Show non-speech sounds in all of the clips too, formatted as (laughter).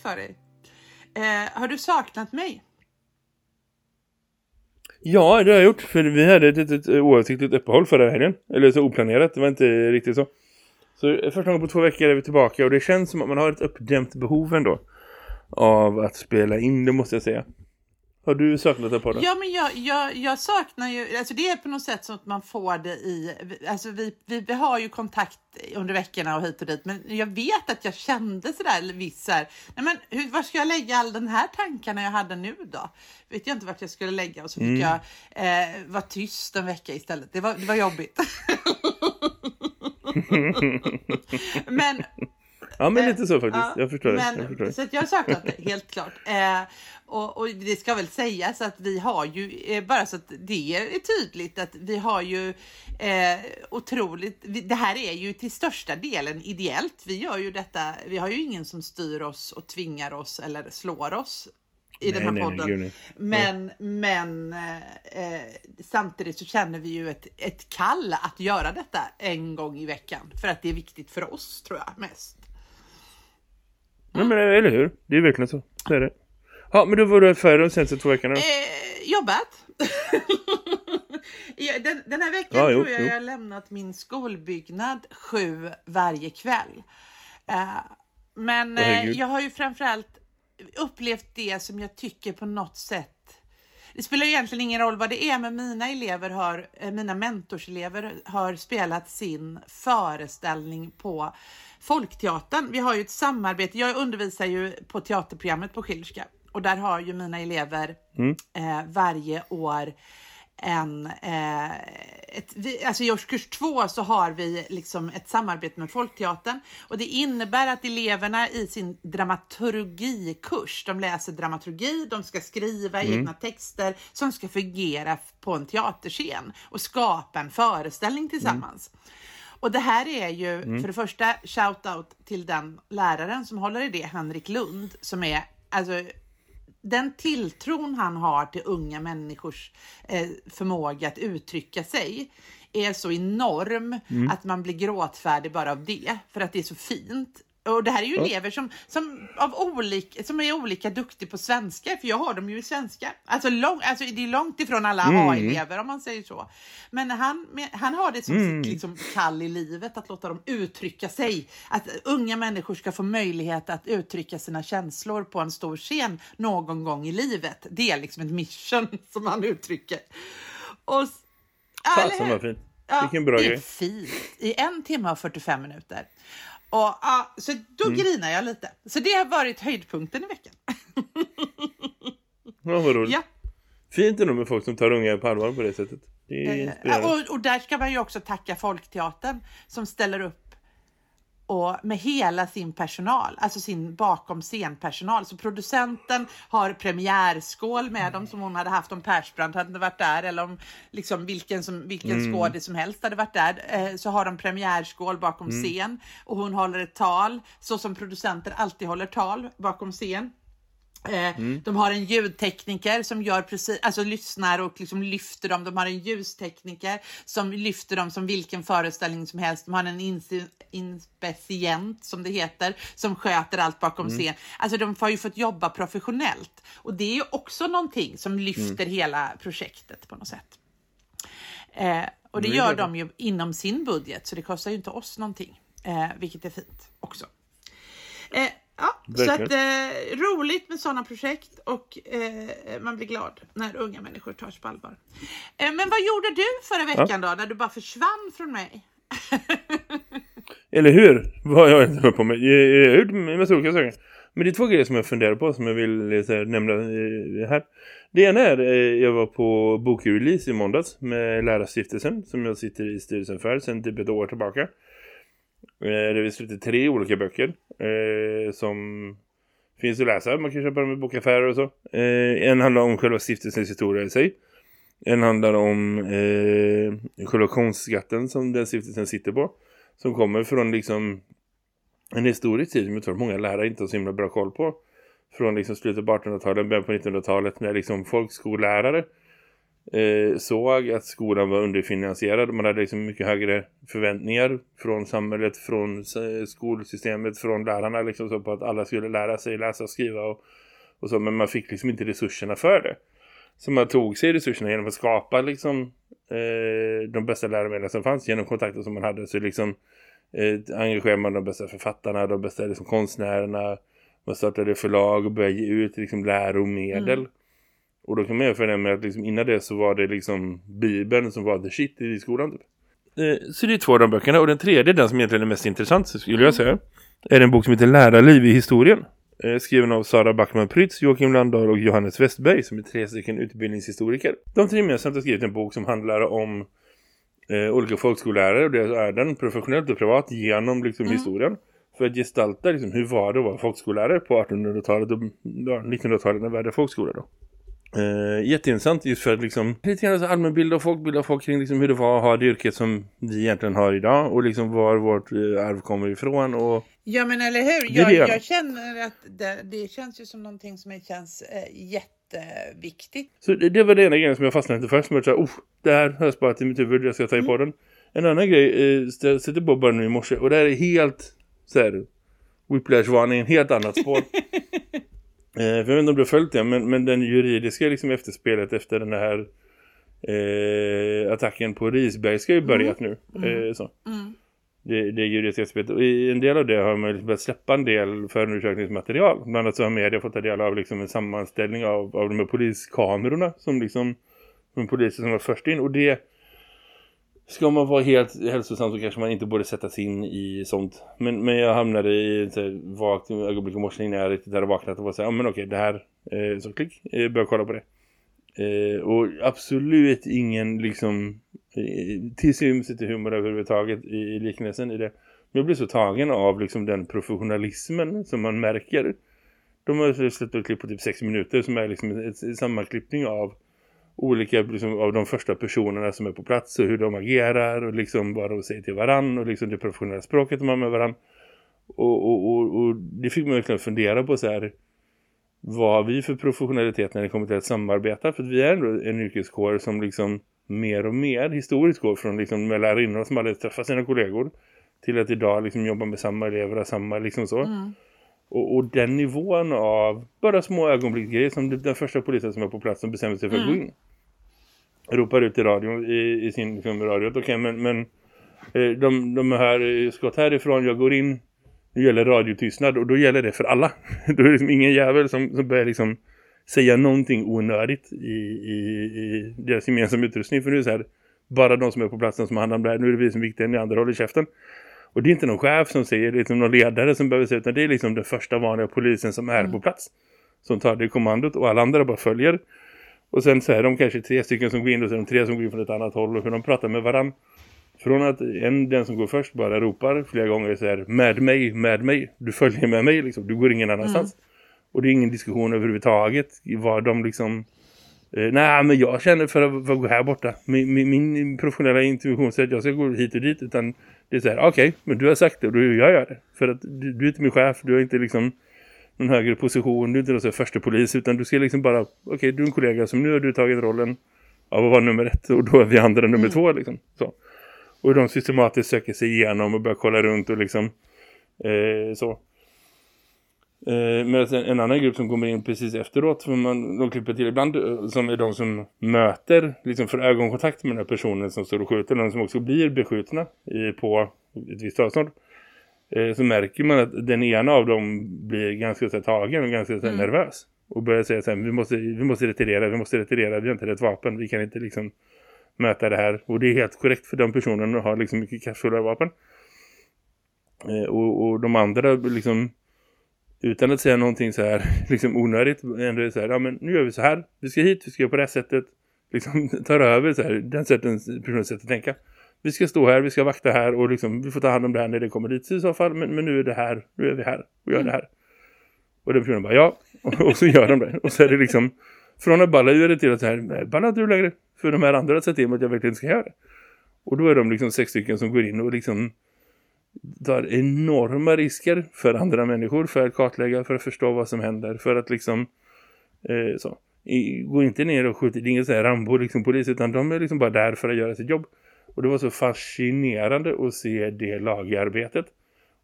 För dig. Eh, har du saknat mig? Ja, det har jag gjort. För vi hade ett litet eh, oavsiktligt uppehåll förra helgen. Eller så oplanerat, det var inte riktigt så. Så eh, första gången på två veckor är vi tillbaka. Och det känns som att man har ett uppdämt behov ändå. Av att spela in, det måste jag säga. Har du saknat det på det? Ja, men jag, jag, jag saknar ju, alltså det är på något sätt så att man får det i, alltså vi, vi, vi har ju kontakt under veckorna och hit och dit, men jag vet att jag kände sådär viss här, nej men hur, var ska jag lägga all den här tankarna jag hade nu då? Vet jag inte vart jag skulle lägga och så fick mm. jag eh, vara tyst en vecka istället. Det var, det var jobbigt. (laughs) (laughs) men Ja, men lite så faktiskt. Ja, jag förstår men, det. Jag förstår Så att jag har saknat det, (laughs) helt klart. Eh, och, och, det ska väl sägas att vi har ju, eh, bara så att det är tydligt, att vi har ju eh, otroligt, vi, det här är ju till största delen ideellt. Vi gör ju detta, vi har ju ingen som styr oss och tvingar oss eller slår oss i nej, den här nej, podden. Nej, men men eh, samtidigt så känner vi ju ett, ett kall att göra detta en gång i veckan. För att det är viktigt för oss tror jag mest. Mm. men eller hur? Det är verkligen så. Det är det. Ja, men då var du färre de senaste två veckorna. Eh, jobbat. (laughs) den, den, här veckan ja, tror jag jo. jag har lämnat min skolbyggnad sju varje kväll. Uh, men uh, jag har ju framförallt upplevt det som jag tycker på något sätt det spelar egentligen ingen roll vad det är, men mina elever har, eh, mina mentorselever har spelat sin föreställning på Folkteatern. Vi har ju ett samarbete. Jag undervisar ju på teaterprogrammet på Schillerska och där har ju mina elever mm. eh, varje år en, eh, ett, vi, alltså i årskurs två så har vi liksom ett samarbete med Folkteatern och det innebär att eleverna i sin dramaturgikurs, de läser dramaturgi, de ska skriva mm. egna texter som ska fungera på en teaterscen och skapa en föreställning tillsammans. Mm. Och det här är ju mm. för det första shout out till den läraren som håller i det, Henrik Lund, som är alltså den tilltron han har till unga människors eh, förmåga att uttrycka sig är så enorm mm. att man blir gråtfärdig bara av det, för att det är så fint. Och det här är ju ja. elever som, som, av olika, som är olika duktiga på svenska, för jag har dem ju i svenska. Alltså, lång, alltså det är långt ifrån alla mm. A-elever om man säger så. Men han, han har det som mm. sitt liksom, kall i livet, att låta dem uttrycka sig. Att unga människor ska få möjlighet att uttrycka sina känslor på en stor scen någon gång i livet. Det är liksom ett mission (laughs) som han uttrycker. Och, Fasen vad fint. Vilken bra grej. Det är fint. I en timme och 45 minuter. Och, ja, så då mm. grinar jag lite. Så det har varit höjdpunkten i veckan. ja, vad roligt. Ja. Fint ändå med folk som tar unga på allvar på det sättet. Det eh, och, och där ska man ju också tacka Folkteatern som ställer upp och med hela sin personal, alltså sin bakom scenpersonal. Så producenten har premiärskål med dem som hon hade haft om Persbrandt hade varit där eller om liksom vilken, som, vilken mm. skådis som helst hade varit där. Eh, så har de premiärskål bakom mm. scen och hon håller ett tal så som producenter alltid håller tal bakom scen. Eh, mm. De har en ljudtekniker som gör precis, alltså lyssnar och liksom lyfter dem. De har en ljustekniker som lyfter dem som vilken föreställning som helst. De har en inspecient som det heter som sköter allt bakom mm. scen. Alltså de har ju fått jobba professionellt och det är ju också någonting som lyfter mm. hela projektet på något sätt. Eh, och det gör de ju inom sin budget så det kostar ju inte oss någonting, eh, vilket är fint också. Eh, Ja, så att, eh, roligt med sådana projekt och eh, man blir glad när unga människor tas på allvar. Eh, men vad gjorde du förra veckan ja. då, när du bara försvann från mig? (laughs) Eller hur? Vad har jag inte på mig? Jag har gjort massa olika saker. Men det är två grejer som jag funderar på som jag vill eh, här, nämna eh, här. Det ena är, eh, jag var på bokrelease i måndags med Lärarstiftelsen som jag sitter i styrelsen för sedan typ ett år tillbaka. Eh, det finns lite tre olika böcker eh, som finns att läsa. Man kan köpa dem i bokaffärer och så. Eh, en handlar om själva stiftelsens historia i sig. En handlar om eh, kollektionsskatten som den stiftelsen sitter på. Som kommer från liksom en historisk tid som jag tror många lärare inte har så himla bra koll på. Från liksom slutet på 1800-talet, början på 1900-talet när liksom folkskollärare eh, såg att skolan var underfinansierad. Man hade liksom mycket högre förväntningar från samhället, från eh, skolsystemet, från lärarna liksom så på att alla skulle lära sig läsa och skriva och, och så. Men man fick liksom inte resurserna för det. Så man tog sig resurserna genom att skapa liksom eh, de bästa läromedlen som fanns genom kontakter som man hade. Så liksom eh, engagerade man de bästa författarna, de bästa liksom, konstnärerna. Man startade förlag och började ge ut liksom, läromedel. Mm. Och då kan man jämföra det med att liksom, innan det så var det liksom Bibeln som var the shit i skolan. Typ. Eh, så det är två av de böckerna. Och den tredje, den som egentligen är mest intressant skulle jag säga. Är en bok som heter Lärarliv i historien. Eh, skriven av Sara Backman Prytz, Joakim Landahl och Johannes Westberg som är tre stycken utbildningshistoriker. De tre gemensamt har skrivit en bok som handlar om eh, olika folkskollärare och deras öden, professionellt och privat, genom liksom, mm. historien. För att gestalta liksom, hur var det att vara folkskollärare på 1800-talet och ja, 1900-talet när vi hade folkskola då. Uh, jätteintressant just för att liksom lite grann allmänbilda och folkbilda folk kring liksom hur det var att ha det yrket som vi egentligen har idag och liksom var vårt uh, arv kommer ifrån och Ja men eller hur, jag, jag känner att det, det, känns ju som någonting som känns uh, jätteviktigt. Så det, det, var det ena grejen som jag fastnade för som jag sa, oh, det här har jag sparat i mitt huvud, jag ska ta i på den. En annan grej, eh, jag sitter på bara nu i morse och det här är helt så här, whiplash-varning, helt annat spår. (laughs) Eh, jag vet inte om du har följt det, men, men den juridiska liksom, efterspelet efter den här eh, attacken på Risberg ska ju börjat mm. nu. Mm. Eh, så. Mm. Det, det juridiska efterspelet. Och i en del av det har man liksom börjat släppa en del förundersökningsmaterial. Bland annat så har media fått ta del av liksom, en sammanställning av, av de här poliskamerorna som liksom de poliser som var först in. Och det Ska man vara helt hälsosam så kanske man inte borde sätta sig in i sånt. Men, men jag hamnade i ett vagt ögonblick i morse innan jag riktigt hade vaknat och var så här, ja men okej, det här, eh, så klick, eh, börja kolla på det. Eh, och absolut ingen liksom eh, tillsyns till humor överhuvudtaget i, i liknelsen i det. Men jag blir så tagen av liksom den professionalismen som man märker. De har släppt ett klipp på typ sex minuter som är liksom en sammanklippning av olika liksom, av de första personerna som är på plats och hur de agerar och liksom vad de säger till varann och liksom det professionella språket de har med varann. Och, och, och, och det fick man verkligen fundera på så här vad har vi för professionalitet när det kommer till att samarbeta? För vi är ändå en yrkeskår som liksom mer och mer historiskt går från liksom med lärarinnor som aldrig träffat sina kollegor till att idag liksom jobba med samma elever och samma liksom så. Mm. Och, och, den nivån av bara små ögonblicksgrejer som den första polisen som är på plats som bestämmer sig för att mm. gå in ropar ut i radion i, i sin liksom, radio. Okej, okay, men, men eh, de, de här skott härifrån, jag går in. Nu gäller radiotystnad och då gäller det för alla. (laughs) då är det liksom ingen jävel som, som börjar liksom säga någonting onödigt i, i, i deras gemensamma utrustning. För nu är det så här, bara de som är på platsen som handlar om det här. Nu är det vi som är viktiga, ni andra håller käften. Och det är inte någon chef som säger, det är liksom någon ledare som behöver säga, utan det är liksom den första vanliga polisen som är mm. på plats. Som tar det kommandot och alla andra bara följer. Och sen så är de kanske tre stycken som går in och så är de tre som går in från ett annat håll och hur de pratar med varandra. Från att en, den som går först bara ropar flera gånger så här med mig, med mig. Du följer med mig liksom, du går ingen annanstans. Mm. Och det är ingen diskussion överhuvudtaget vad de liksom... Eh, nej men jag känner för att, för att gå här borta. Min, min, min professionella intuition säger att jag ska gå hit och dit. Utan det är så här, okej, okay, men du har sagt det och då jag gör det. För att du, du är inte min chef, du har inte liksom någon högre position. Du är inte någon första polis utan du ska liksom bara, okej okay, du är en kollega som nu har du tagit rollen av att vara nummer ett och då är vi andra nummer mm. två liksom. Så. Och de systematiskt söker sig igenom och börjar kolla runt och liksom eh, så. Eh, men en, annan grupp som kommer in precis efteråt för man, de klipper till ibland eh, som är de som möter liksom för ögonkontakt med den här personen som står och skjuter de som också blir beskjutna i, på ett visst avstånd eh, så märker man att den ena av dem blir ganska så tagen och ganska så mm. nervös. Och börjar säga så här, vi måste, vi måste retirera, vi måste retirera, vi har inte rätt vapen, vi kan inte liksom möta det här. Och det är helt korrekt för den personen har liksom mycket kraftfulla vapen. Eh, och, och de andra liksom utan att säga någonting så här (laughs) liksom onödigt ändå så här, ja men nu gör vi så här, vi ska hit, vi ska göra på det här sättet liksom (laughs) tar över så här, den sätten personens sätt att tänka. vi ska stå här, vi ska vakta här och liksom, vi får ta hand om det här när det kommer dit i så fall. Men, men nu är det här, nu är vi här och gör mm. det här. Och den personen bara, ja. (laughs) Och, och, så gör de det. Och så är det liksom, från att balla gör det till att så här, balla du längre. För de här andra har sett till att jag verkligen ska göra det. Och då är de liksom sex stycken som går in och liksom tar enorma risker för andra människor för att kartlägga, för att förstå vad som händer, för att liksom eh, så. I, gå inte ner och skjuta, det är ingen så här Rambo liksom polis utan de är liksom bara där för att göra sitt jobb. Och det var så fascinerande att se det lagarbetet.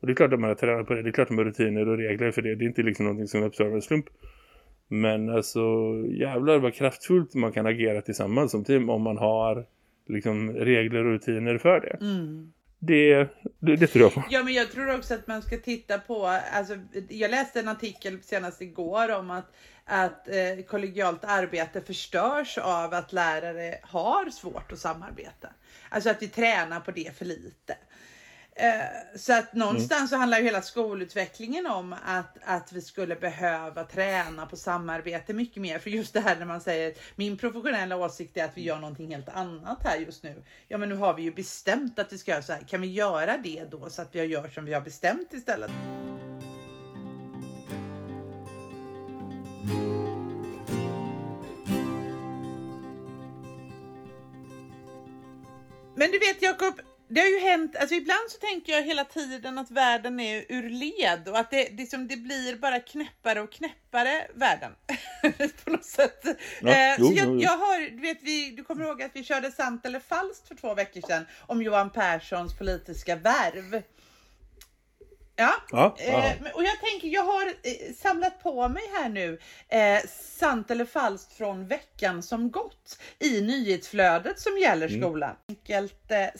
Och det är klart att man har tränat på det, det är klart att man har rutiner och regler för det. Det är inte liksom någonting som uppstår av en slump. Men alltså jävlar vad kraftfullt man kan agera tillsammans som team om man har liksom regler och rutiner för det. Mm. Det, det, det, tror jag på. Ja, men jag tror också att man ska titta på, alltså, jag läste en artikel senast igår om att, att eh, kollegialt arbete förstörs av att lärare har svårt att samarbeta. Alltså att vi tränar på det för lite. Eh, så att någonstans mm. så handlar ju hela skolutvecklingen om att, att vi skulle behöva träna på samarbete mycket mer. För just det här när man säger min professionella åsikt är att vi gör någonting helt annat här just nu. Ja men nu har vi ju bestämt att vi ska göra så här. Kan vi göra det då så att vi gör som vi har bestämt istället? Men du vet Jakob, det har ju hänt, alltså ibland så tänker jag hela tiden att världen är ur led och att det, det, som det blir bara knäppare och knäppare världen. (laughs) på något sätt. Ja, eh, jo, så jag, jag, har, du vet, vi, du kommer ihåg att vi körde sant eller falskt för två veckor sedan om Johan Perssons politiska värv. Ja, ja eh, och jag tänker, jag har eh, samlat på mig här nu eh, sant eller falskt från veckan som gått i nyhetsflödet som gäller mm. skolan. Enkelt, eh, eh,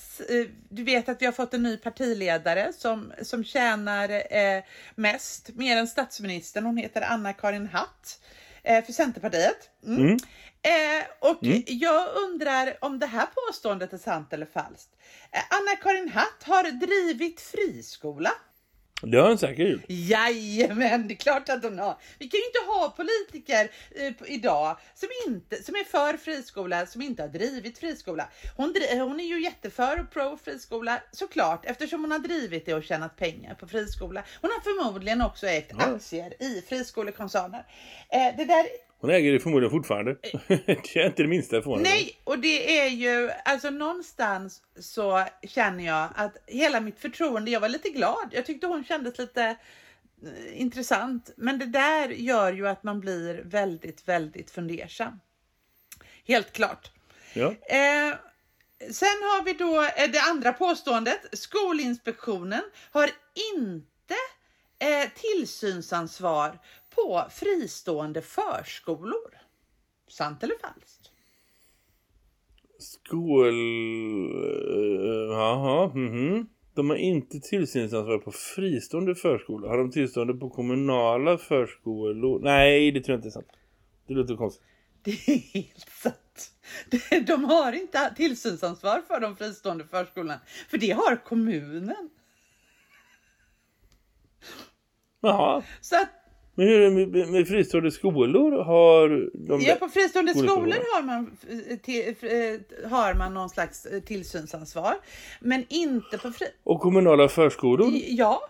du vet att vi har fått en ny partiledare som, som tjänar eh, mest, mer än statsministern. Hon heter Anna-Karin Hatt för Centerpartiet. Mm. Mm. och mm. jag undrar om det här påståendet är sant eller falskt. Anna-Karin Hatt har drivit friskola det har hon säkert gjort. Jajamän, det är klart att hon har. Vi kan ju inte ha politiker eh, idag som, inte, som är för friskola, som inte har drivit friskola. Hon, hon är ju jätteför och pro friskola, såklart, eftersom hon har drivit det och tjänat pengar på friskola. Hon har förmodligen också ägt ja. aktier i friskolekoncerner. Eh, det där hon äger det förmodligen fortfarande. (laughs) det är inte det minsta förvånande. Nej, och det är ju, alltså någonstans så känner jag att hela mitt förtroende, jag var lite glad. Jag tyckte hon kändes lite eh, intressant. Men det där gör ju att man blir väldigt, väldigt fundersam. Helt klart. Ja. Eh, sen har vi då eh, det andra påståendet. Skolinspektionen har inte eh, tillsynsansvar på fristående förskolor. Sant eller falskt? Skol... Eh, jaha, mm -hmm. De har inte tillsynsansvar på fristående förskolor. Har de tillstånd på kommunala förskolor? Nej, det tror jag inte är sant. Det låter konstigt. Det är helt sant. De har inte tillsynsansvar för de fristående förskolorna. För det har kommunen. Jaha. Så att men hur är det med, med fristående skolor? Har de ja, på fristående skolor har man, till, eh, har man någon slags eh, tillsynsansvar. Men inte på fri... Och kommunala förskolor? Ja,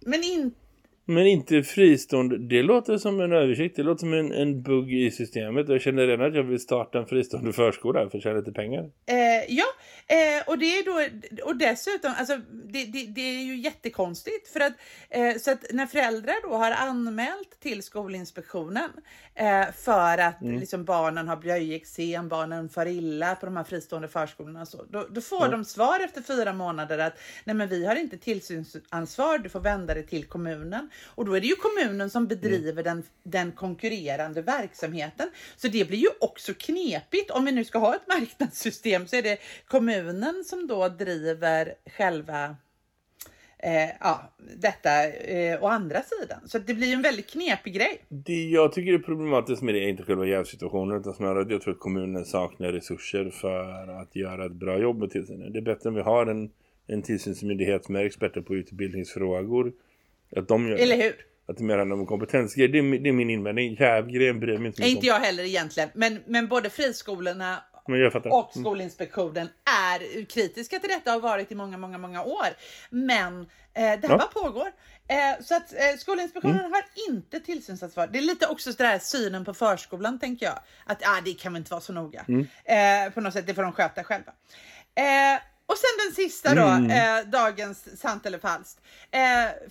men inte men inte fristående. Det låter som en översikt. Det låter som en, en bugg i systemet. Jag känner redan att jag vill starta en fristående förskola för att tjäna lite pengar. Eh, ja, eh, och det är då och dessutom, alltså det, det, det är ju jättekonstigt för att eh, så att när föräldrar då har anmält till Skolinspektionen eh, för att mm. liksom barnen har blöjexem, barnen far illa på de här fristående förskolorna så, då, då får mm. de svar efter fyra månader att nej men vi har inte tillsynsansvar, du får vända dig till kommunen. Och då är det ju kommunen som bedriver mm. den, den konkurrerande verksamheten. Så det blir ju också knepigt. Om vi nu ska ha ett (laughs) marknadssystem så är det kommunen som då driver själva eh, ja, detta eh, å andra sidan. Så det blir en väldigt knepig grej. Det jag tycker är problematiskt med det är inte själva jävsituationen utan snarare att jag tror att kommunen saknar resurser för att göra ett bra jobb med tillsynen. Det är bättre om vi har en, en tillsynsmyndighet med experter på utbildningsfrågor att de gör Eller hur? Att det mer handlar om kompetensgrej. Det är, det är min invändning. Jävgrejen bryr mig inte Inte jag heller egentligen. Men, men både friskolorna. Och mm. Skolinspektionen är kritiska till detta och har varit i många, många, många år. Men eh, det här ja. bara pågår. Eh, så att eh, Skolinspektionen mm. har inte tillsynsansvar. Det är lite också så där synen på förskolan tänker jag. Att ah, det kan väl inte vara så noga. Mm. Eh, på något sätt, det får de sköta själva. Och sen den sista då, mm. eh, dagens sant eller falskt. Eh,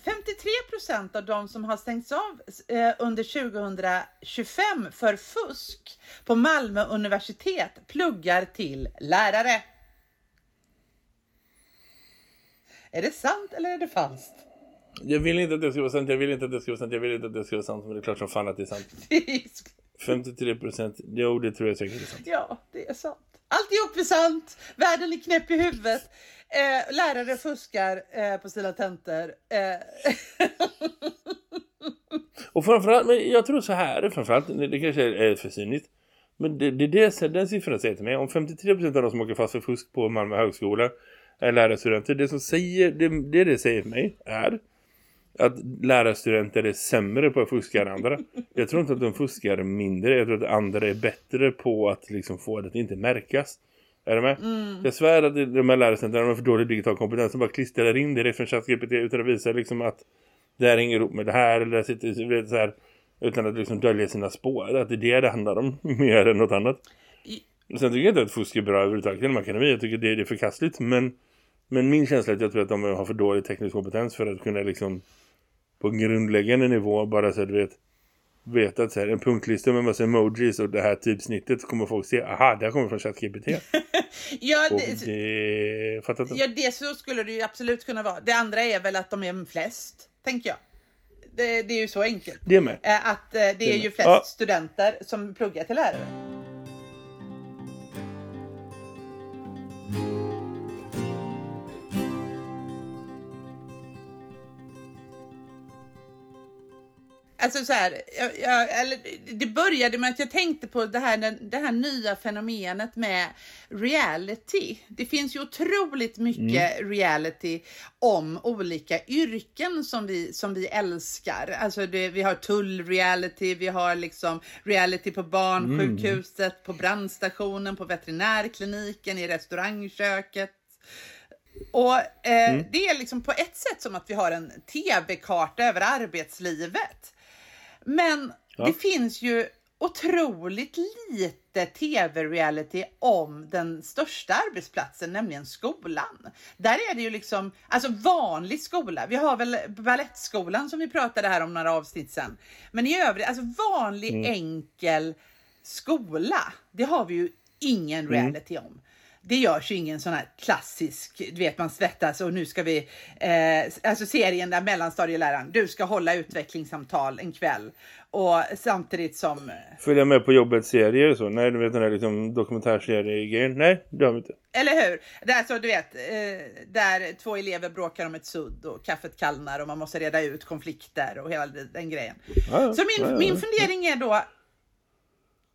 53 procent av de som har stängts av eh, under 2025 för fusk på Malmö universitet pluggar till lärare. Är det sant eller är det falskt? Jag vill inte att det ska vara sant, jag vill inte att det ska vara sant, jag vill inte att det ska vara sant, men det är klart som fan att det är sant. (laughs) 53 procent, jo det tror jag säkert är sant. Ja, det är sant. Alltihop är sant. Världen är knäpp i huvudet. Eh, lärare fuskar eh, på sina tentor. Eh. (laughs) och framförallt, men jag tror så här, framförallt, det kanske är för synligt. Men det, det, det den siffran säger till mig. Om 53% av de som åker fast för fusk på Malmö högskola är lärarstudenter. Det som säger, det, det, det säger till mig är att lärarstudenter är sämre på att fuska än andra. Jag tror inte att de fuskar mindre. Jag tror att andra är bättre på att liksom få det att inte märkas. Är du med? Mm. Jag svär att de här lärarstudenterna har för dålig digital kompetens som bara klistrar in direkt från ChatGPT utan att visa liksom att det här hänger ihop med det här eller sitter så här, utan att liksom dölja sina spår. Att det är det det handlar om (laughs) mer än något annat. I... Sen tycker jag inte att fusk är bra överhuvudtaget inom akademi. Jag tycker det är förkastligt. Men, men min känsla är att jag tror att de har för dålig teknisk kompetens för att kunna liksom på grundläggande nivå bara så att du vet vet att så här, en punktlista med massa emojis och det här typsnittet kommer folk se, aha, det här kommer från ChatGPT. (laughs) ja, det, det, fattar inte. ja, det så skulle det ju absolut kunna vara. Det andra är väl att de är flest, tänker jag. Det, det är ju så enkelt. Det med. Att eh, det, det är ju flest ja. studenter som pluggar till lärare. Alltså så här, jag, jag, eller, det började med att jag tänkte på det här, det här nya fenomenet med reality. Det finns ju otroligt mycket mm. reality om olika yrken som vi, som vi älskar. Alltså det, vi har tullreality, vi har liksom reality på barnsjukhuset, mm. på brandstationen, på veterinärkliniken, i restaurangköket. Och eh, mm. det är liksom på ett sätt som att vi har en tv-karta över arbetslivet. Men ja. det finns ju otroligt lite tv-reality om den största arbetsplatsen, nämligen skolan. Där är det ju liksom, alltså vanlig skola. Vi har väl ballettskolan som vi pratade här om några avsnitt sedan. Men i övrigt, alltså vanlig mm. enkel skola, det har vi ju ingen mm. reality mm. om det görs ju ingen sån här klassisk, du vet man svettas och nu ska vi, eh, alltså serien där mellanstadieläraren, du ska hålla utvecklingssamtal en kväll och samtidigt som... Följa med på jobbets serier så, nej du vet den här liksom dokumentärserie-grejen, nej det har vi inte. Eller hur? Där så du vet, eh, där två elever bråkar om ett sudd och kaffet kallnar och man måste reda ut konflikter och hela den grejen. Ja, så min, ja, min fundering är då,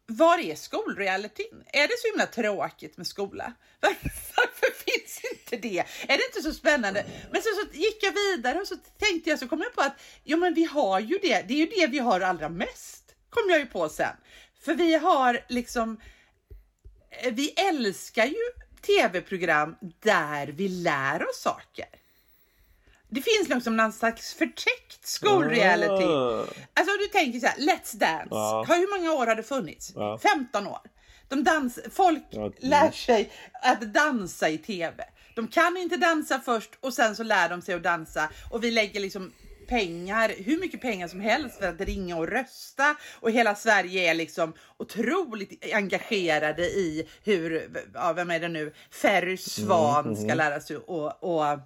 var är skolrealityn? Är det så himla tråkigt med skola? (laughs) Varför, varför finns inte det? Är det inte så spännande? Men så, så gick jag vidare och så tänkte jag så kom jag på att jo, men vi har ju det. Det är ju det vi har allra mest. Kom jag ju på sen. För vi har liksom. Eh, vi älskar ju tv-program där vi lär oss saker. Det finns liksom någon slags förtäckt skolreality. Ah. Alltså du tänker så här, Let's Dance. Ah. Hur många år har det funnits? Ah. 15 år. De dans, folk lär sig att dansa i tv. De kan inte dansa först och sen så lär de sig att dansa och vi lägger liksom pengar, hur mycket pengar som helst för att ringa och rösta och hela Sverige är liksom otroligt engagerade i hur, ja, vem är det nu, Ferry Svan mm, ska mm. lära sig och, och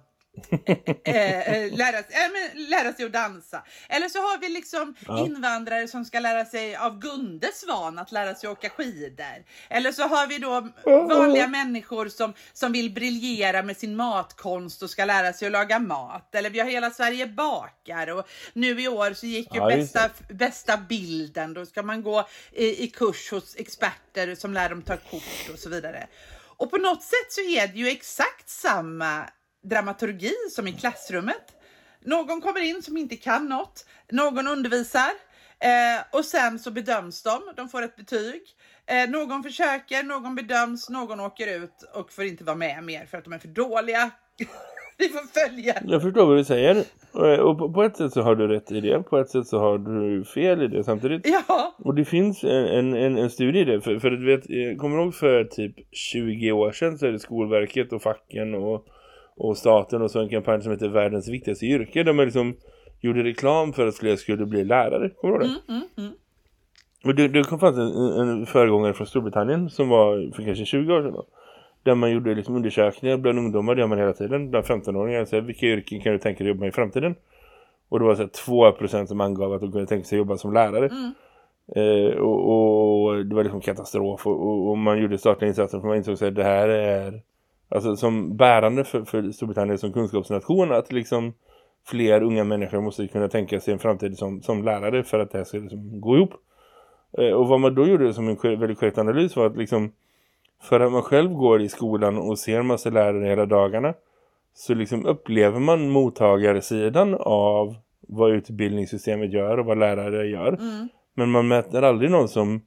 Eh, (laughs) eh, lära, äh, men, lära sig att dansa. Eller så har vi liksom ja. invandrare som ska lära sig av Gunde Svan att lära sig åka skidor. Eller så har vi då vanliga människor som, som vill briljera med sin matkonst och ska lära sig att laga mat. Eller vi har Hela Sverige bakar och nu i år så gick ju ja, bästa, bästa bilden. Då ska man gå i, i kurs hos experter som lär dem ta kort och så vidare. Och på något sätt så är det ju exakt samma dramaturgi som i klassrummet. Någon kommer in som inte kan något, någon undervisar eh, och sen så bedöms de, de får ett betyg. Eh, någon försöker, någon bedöms, någon åker ut och får inte vara med mer för att de är för dåliga. (laughs) Vi får följa. Jag förstår vad du säger. Och på ett sätt så har du rätt i det. På ett sätt så har du fel i det samtidigt. Ja. Och det finns en, en, en studie i det. För, för du vet, jag kommer ihåg för typ 20 år sedan så är det Skolverket och facken och, och staten och så en kampanj som heter Världens viktigaste yrke. Där man liksom gjorde reklam för att fler skulle bli lärare. Kommer du ihåg det? Mm, mm, mm. Och det, det kom fram en, en föregångare från Storbritannien som var för kanske 20 år sedan då. Där man gjorde liksom undersökningar bland ungdomar, det gör man hela tiden. Bland 15-åringar, så vilka yrken kan du tänka dig jobba i framtiden? Och det var så här 2% som angav att de kunde tänka sig jobba som lärare. Mm. Eh, och, och, det var liksom katastrof. Och, och, och man gjorde statliga insatser för man insåg att det här är alltså som bärande för, för Storbritannien som kunskapsnation. Att liksom fler unga människor måste kunna tänka sig en framtid som, som lärare för att det här ska liksom gå ihop. Eh, och vad man då gjorde som en väldigt korrekt analys var att liksom för att man själv går i skolan och ser massa lärare hela dagarna så liksom upplever man mottagarsidan av vad utbildningssystemet gör och vad lärare gör. Mm. Men man mäter aldrig någon som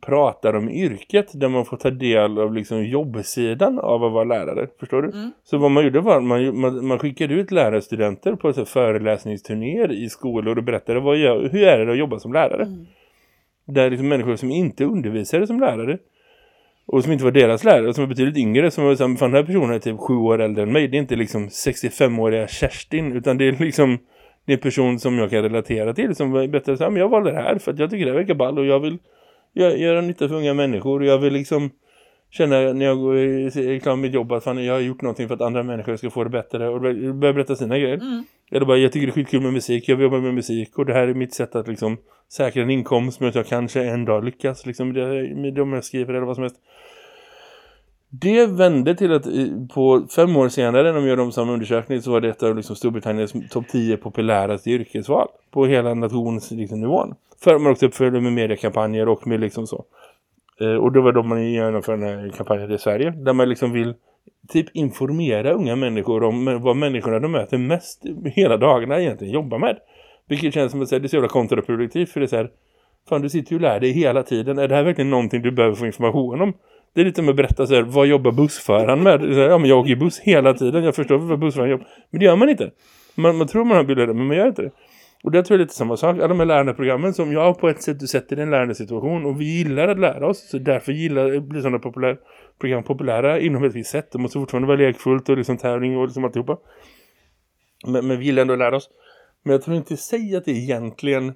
pratar om yrket där man får ta del av liksom jobbsidan av att vara lärare. Förstår du? Mm. Så vad man gjorde var att man, man, man skickade ut lärarstudenter på så föreläsningsturnéer i skolor och berättade vad gör, hur är det att jobba som lärare. Mm. Där liksom människor som inte undervisade som lärare och som inte var deras lärare, som var betydligt yngre, som var liksom, fan den här personen är typ sju år äldre än mig. Det är inte liksom 65-åriga Kerstin, utan det är liksom det är en person som jag kan relatera till, som berättar så här, men jag valde det här för att jag tycker det verkar ball och jag vill göra nytta för unga människor jag vill liksom känna när jag är klar med mitt jobb att fan, jag har gjort någonting för att andra människor ska få det bättre och börja berätta sina grejer. Mm. Eller bara, jag tycker det är skitkul med musik, jag vill jobba med musik och det här är mitt sätt att liksom säkra en inkomst med att jag kanske en dag lyckas liksom, med det jag skriver eller vad som helst. Det vände till att på fem år senare när de gör om samma undersökning så var det ett av liksom Storbritanniens topp 10 populäraste yrkesval på hela nationsnivån. Liksom, för man också uppföljde med mediekampanjer och med liksom så. Eh, och då var de man genomförde den här kampanjen i Sverige där man liksom vill typ informera unga människor om vad människorna de möter mest hela dagarna egentligen jobbar med. Vilket känns som att det är så jävla kontraproduktivt för det är så här, fan du sitter ju och lär dig hela tiden. Är det här verkligen någonting du behöver få information om? Det är lite som att berätta så här, vad jobbar bussföraren med? Så här, ja men jag åker buss hela tiden, jag förstår vad bussföraren jobbar. Men det gör man inte. Man, man tror man har bilder men man gör inte det. Och det tror jag är lite samma sak. Alla de här lärandeprogrammen som jag på ett sätt du sätter i en lärandesituation och vi gillar att lära oss. Så därför gillar, blir sådana populär, program populära inom ett visst sätt. Det måste fortfarande vara lekfullt och liksom tävling och liksom alltihopa. Men, men vi gillar ändå att lära oss. Men jag tror inte i sig att det egentligen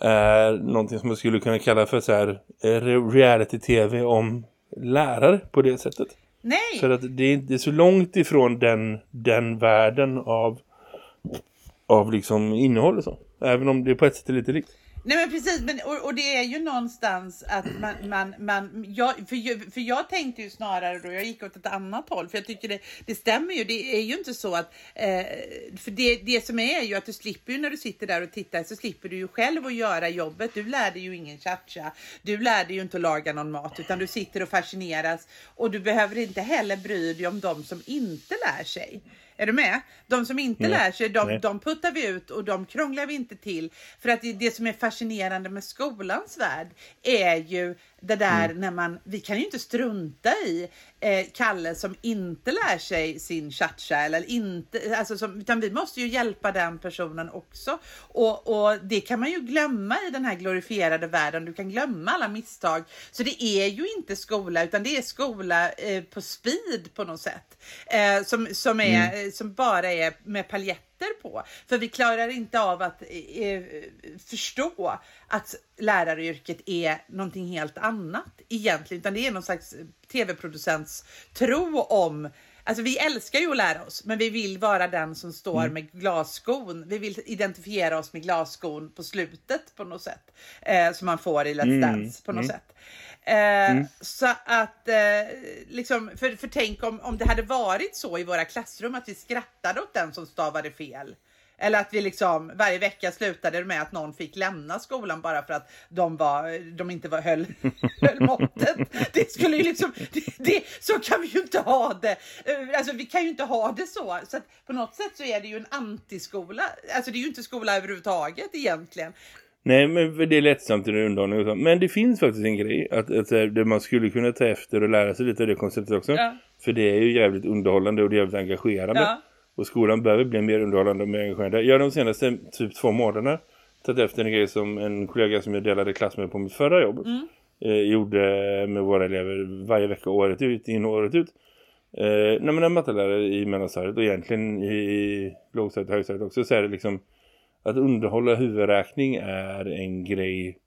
är någonting som man skulle kunna kalla för så här eh, reality-tv om lärare på det sättet. Nej! För att det är, det är så långt ifrån den, den världen av, av liksom innehåll och så. Även om det på ett sätt är lite likt. Nej men precis, men, och, och, det är ju någonstans att man, man, man jag, för, för jag tänkte ju snarare då, jag gick åt ett annat håll, för jag tycker det, det stämmer ju, det är ju inte så att, eh, för det, det som är ju att du slipper ju när du sitter där och tittar så slipper du ju själv att göra jobbet, du lärde ju ingen chacha, du lärde ju inte att laga någon mat utan du sitter och fascineras och du behöver inte heller bry dig om de som inte lär sig. Är du med? De som inte Nej. lär sig, de, de puttar vi ut och de krånglar vi inte till. För att det, det som är fascinerande med skolans värld är ju det där mm. när man, vi kan ju inte strunta i eh, Kalle som inte lär sig sin chacha eller inte, alltså som, utan vi måste ju hjälpa den personen också. Och, och det kan man ju glömma i den här glorifierade världen, du kan glömma alla misstag. Så det är ju inte skola utan det är skola eh, på speed på något sätt. Eh, som, som, är, mm. Som bara är med paljetter på. För vi klarar inte av att eh, eh, förstå att läraryrket är någonting helt annat egentligen, utan det är någon slags eh, tv-producents tro om Alltså vi älskar ju att lära oss, men vi vill vara den som står mm. med glasskon. Vi vill identifiera oss med glasskon på slutet på något sätt. Eh, som man får i Let's mm. Dance på något mm. sätt. Eh, mm. Så att, eh, liksom, för, för tänk om, om det hade varit så i våra klassrum att vi skrattade åt den som stavade fel. Eller att vi liksom varje vecka slutade med att någon fick lämna skolan bara för att de, var, de inte var, höll, (laughs) höll måttet. Det skulle ju liksom, det, det, så kan vi ju inte ha det. Eh, alltså vi kan ju inte ha det så. Så att på något sätt så är det ju en antiskola. Alltså det är ju inte skola överhuvudtaget egentligen. Nej, men det är lättsamt i underhållning. Men det finns faktiskt en grej att, att, att man skulle kunna ta efter och lära sig lite av det konceptet också. Ja. För det är ju jävligt underhållande och det är jävligt engagerande. Ja. Och skolan behöver bli mer underhållande och mer engagerande. Jag har de senaste typ två månaderna tagit efter en grej som en kollega som jag delade klass med på mitt förra jobb mm. eh, gjorde med våra elever varje vecka året ut, in året ut. Eh, när man är mattelärare i mellanstadiet och egentligen i, i lågstadiet och högstadiet också så är det liksom att underhålla huvudräkning är en grej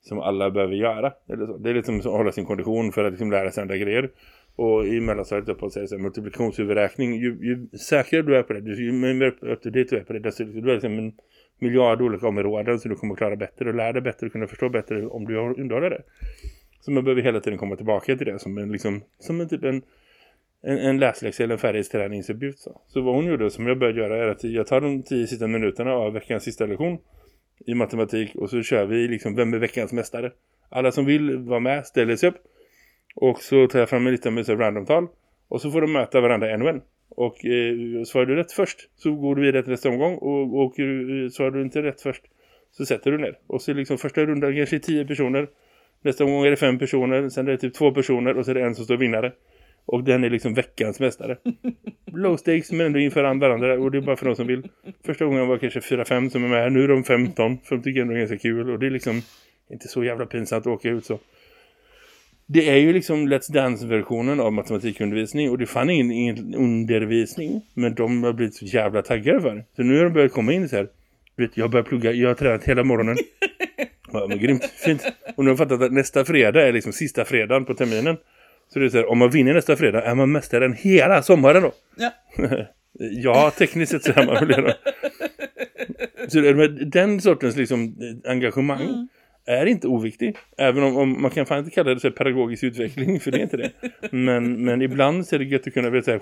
som alla behöver göra. Eller så. Det är liksom att hålla sin kondition för att liksom lära sig andra grejer. Och i mellanstadiet upp och säger så multiplikationshuvudräkning, ju, ju säkrare du är på det, ju mer upp du är på det, desto du är liksom en miljard olika områden så du kommer att klara bättre och lära dig bättre och kunna förstå bättre om du underhåller det. Så man behöver hela tiden komma tillbaka till det som en, liksom, som en typ en en, en läsläxa eller en färdighetsträningsuppgift. Så. så vad hon gjorde som jag började göra är att jag tar de tio sista minuterna av veckans sista lektion i matematik och så kör vi liksom vem är veckans mästare. Alla som vill vara med ställer sig upp och så tar jag fram en liten med randomtal och så får de möta varandra en och en. Och eh, svarar du rätt först så går du vidare till nästa omgång och, och eh, svarar du inte rätt först så sätter du ner. Och så liksom första rundan kanske tio personer. Nästa omgång är det fem personer. Sen är det typ två personer och så är det en som står vinnare. Och den är liksom veckans mästare. (laughs) Low stakes men ändå inför varandra. Och det är bara för de som vill. Första gången var kanske 4-5 som är med. Nu är de 15. För de tycker ändå är ganska kul. Och det är liksom inte så jävla pinsamt att åka ut så. Det är ju liksom Let's Dance-versionen av matematikundervisning. Och det fann ingen, ingen undervisning. Men de har blivit så jävla taggade för. Så nu har de börjat komma in så här. Vet, jag börjar plugga. Jag har tränat hela morgonen. (laughs) Ja, men grymt. Fint. Och nu har fattat att nästa fredag är liksom sista fredagen på terminen. Så det är så här, om man vinner nästa fredag är man mästaren hela sommaren då. Ja. (laughs) ja, tekniskt sett så är man väl det då. (laughs) Så det, med den sortens liksom engagemang mm är inte oviktig. Även om, om, man kan fan inte kalla det så pedagogisk utveckling, för det är inte det. Men, men ibland så är det gött att kunna säga,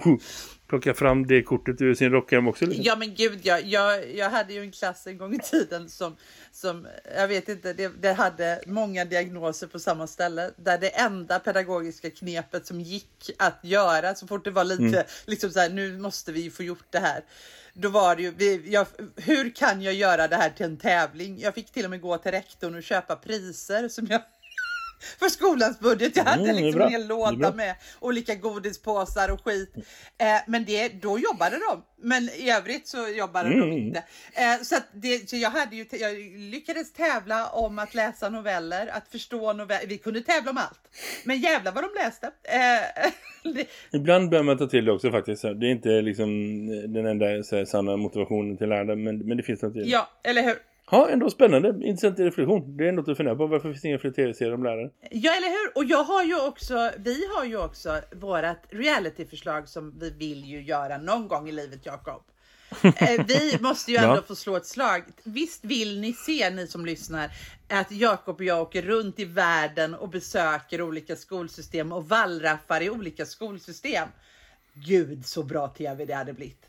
plocka fram det kortet ur sin rockärm också. Liksom. Ja men gud, jag, jag, jag hade ju en klass en gång i tiden som, som jag vet inte, det, det hade många diagnoser på samma ställe. Där det enda pedagogiska knepet som gick att göra så fort det var lite, mm. liksom så här, nu måste vi få gjort det här då var det ju, vi, jag, hur kan jag göra det här till en tävling? Jag fick till och med gå till rektorn och köpa priser som jag (laughs) för skolans budget. Jag hade mm, liksom en hel låda med olika godispåsar och skit. Eh, men det, då jobbade de. Men i övrigt så jobbade mm. de inte. Eh, så, det, så jag, hade ju, jag lyckades tävla om att läsa noveller, att förstå noveller. Vi kunde tävla om allt. Men jävlar vad de läste. Eh, (laughs) det... Ibland bör man ta till det också faktiskt. Det är inte liksom den enda så sanna motivationen till lärande, men, men det finns något till. Ja, eller hur? Ja, ändå spännande. Intressant reflektion. Det är något att fundera på. Varför finns det inga fler tv-serier om lärare? Ja, eller hur? Och jag har ju också, vi har ju också vårat realityförslag som vi vill ju göra någon gång i livet, Jakob. (laughs) Eh, vi måste ju ändå ja. få slå ett slag. Visst vill ni se, ni som lyssnar, att Jakob och jag åker runt i världen och besöker olika skolsystem och vallraffar i olika skolsystem. Gud så bra tv det hade blivit.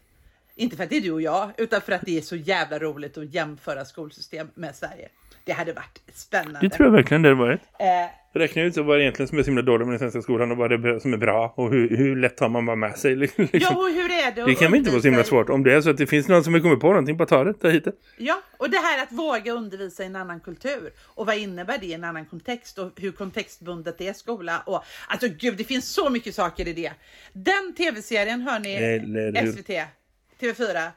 Inte för att det är du och jag, utan för att det är så jävla roligt att jämföra skolsystem med Sverige. Det hade varit spännande. Det tror jag verkligen det hade varit. Eh, Räkna ut vad det egentligen som är så himla dåligt med den svenska skolan och vad det är som är bra och hur, hur lätt har man bara med sig. (laughs) Liksom. Ja, och hur är det? Det kan väl inte vara så himla svårt. Om det är så att det finns någon som har kommit på någonting, bara ta det, ta hit det. Ja, och det här att våga undervisa i en annan kultur. Och vad innebär det i en annan kontext och hur kontextbundet det är skola. Och, alltså gud, det finns så mycket saker i det. Den tv-serien hör ni SVT. TV4.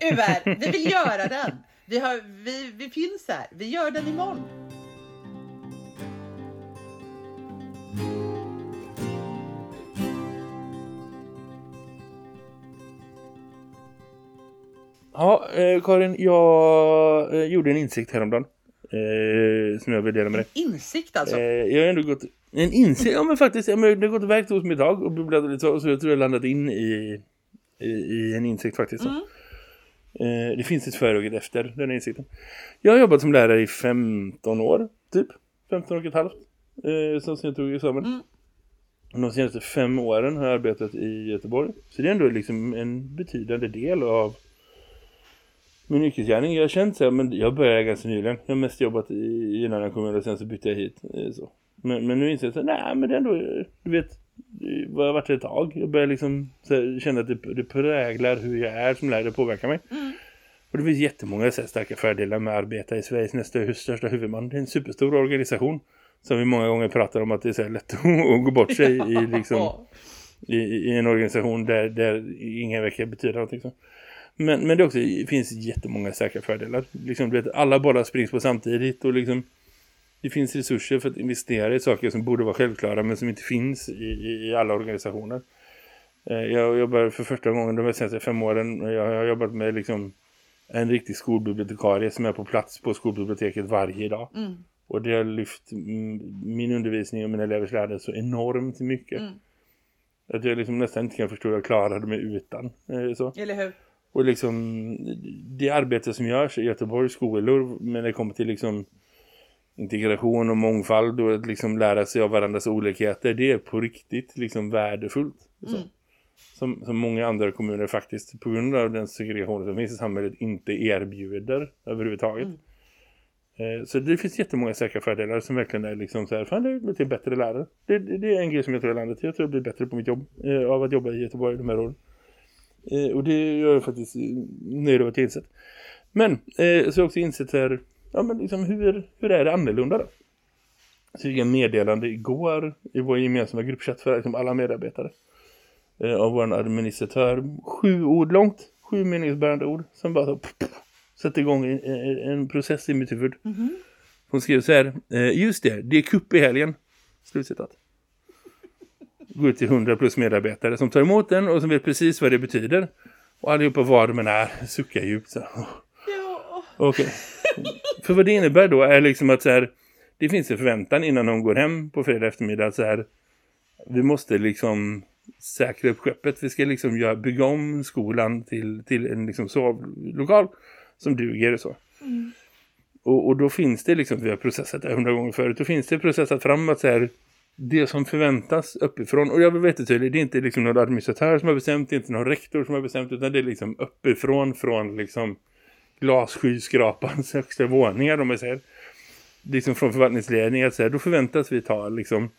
UR, vi vill göra den. Vi, har, vi, vi finns här. Vi gör den imorgon. Ja, eh, Karin, jag eh, gjorde en insikt häromdagen. Eh, som jag vill dela med dig. En insikt alltså? Eh, jag har ändå gått... En insikt? Ja men faktiskt, jag har gått iväg hos mig idag och bubblat lite så, så jag tror jag landat in i i, i en insikt faktiskt. Mm. Eh, det finns ett före och ett efter den insikten. Jag har jobbat som lärare i 15 år, typ. 15 och ett halvt. Eh, sen jag tog examen. Mm. De senaste fem åren har jag arbetat i Göteborg. Så det är ändå liksom en betydande del av min yrkesgärning. Jag har känt så här, men jag började ganska nyligen. Jag har mest jobbat i, i en annan kommun och sen så bytte jag hit. Eh, så. Men, men nu inser jag att nej men det är ändå, du vet, det har varit ett tag. Jag börjar liksom här, känna att det, det präglar hur jag är som lärare, påverkar mig. Mm. Och det finns jättemånga så starka fördelar med att arbeta i Sveriges nästa största huvudman. Det är en superstor organisation som vi många gånger pratar om att det är så lätt (laughs) att gå bort sig i, liksom, i, i, en organisation där, där ingen vecka betyder någonting så. Men, men det, också, finns jättemånga säkra fördelar. Liksom, vet, alla bollar springs på samtidigt och liksom, det finns resurser för att investera i saker som borde vara självklara men som inte finns i, i alla organisationer. Eh, jag jobbar för första gången de senaste fem åren. Jag har jobbat med liksom en riktig skolbibliotekarie som är på plats på skolbiblioteket varje dag. Mm. Och det har lyft min undervisning och mina elevers lärare så enormt mycket. Mm. Att jag liksom nästan inte kan förstå hur jag klarade mig utan. Eh, så. Eller hur? Och liksom det arbete som görs i Göteborgs skolor när det kommer till liksom integration och mångfald och att liksom lära sig av varandras olikheter, det är på riktigt liksom värdefullt. Mm. Som, som många andra kommuner faktiskt på grund av den segregation som finns i samhället inte erbjuder överhuvudtaget. Mm. Eh, så det finns jättemånga säkra fördelar som verkligen är liksom så här, fan det blir till bättre lärare. Det, det, det, är en grej som jag tror i landet. Jag tror jag blir bättre på mitt jobb eh, av att jobba i Göteborg de här åren. Eh, och det gör jag faktiskt nöjd av att jag insett. Men eh, så har jag också insett här, ja men liksom hur, hur är det annorlunda då? Så jag meddelande igår i vår gemensamma gruppchatt för liksom alla medarbetare. Eh, av vår administratör. Sju ord långt, sju meningsbärande ord som bara så, pff, pff, sätter igång en, en, process i mitt huvud. Mm -hmm. Hon skrev så här, eh, just det, det är kupp i helgen. Slutcitat. Går ut till 100 plus medarbetare som tar emot den och som vet precis vad det betyder. Och allihopa var de är suckar djupt så. Okay. För vad det innebär då är liksom att så här, det finns en förväntan innan hon går hem på fredag eftermiddag så här, vi måste liksom säkra upp skeppet. Vi ska liksom göra, bygga om skolan till, till en liksom sovlokal som duger och så. Mm. Och, och, då finns det liksom, vi har processat det hundra gånger förut, då finns det processat fram att så här, det som förväntas uppifrån, och jag vill veta tydligt, det är inte liksom någon administratör som har bestämt, det är inte någon rektor som har bestämt, utan det är liksom uppifrån från liksom glasskyskrapans (laughs) högsta våningar, om man säger. Liksom från förvaltningsledningen, att så här, då förväntas vi ta liksom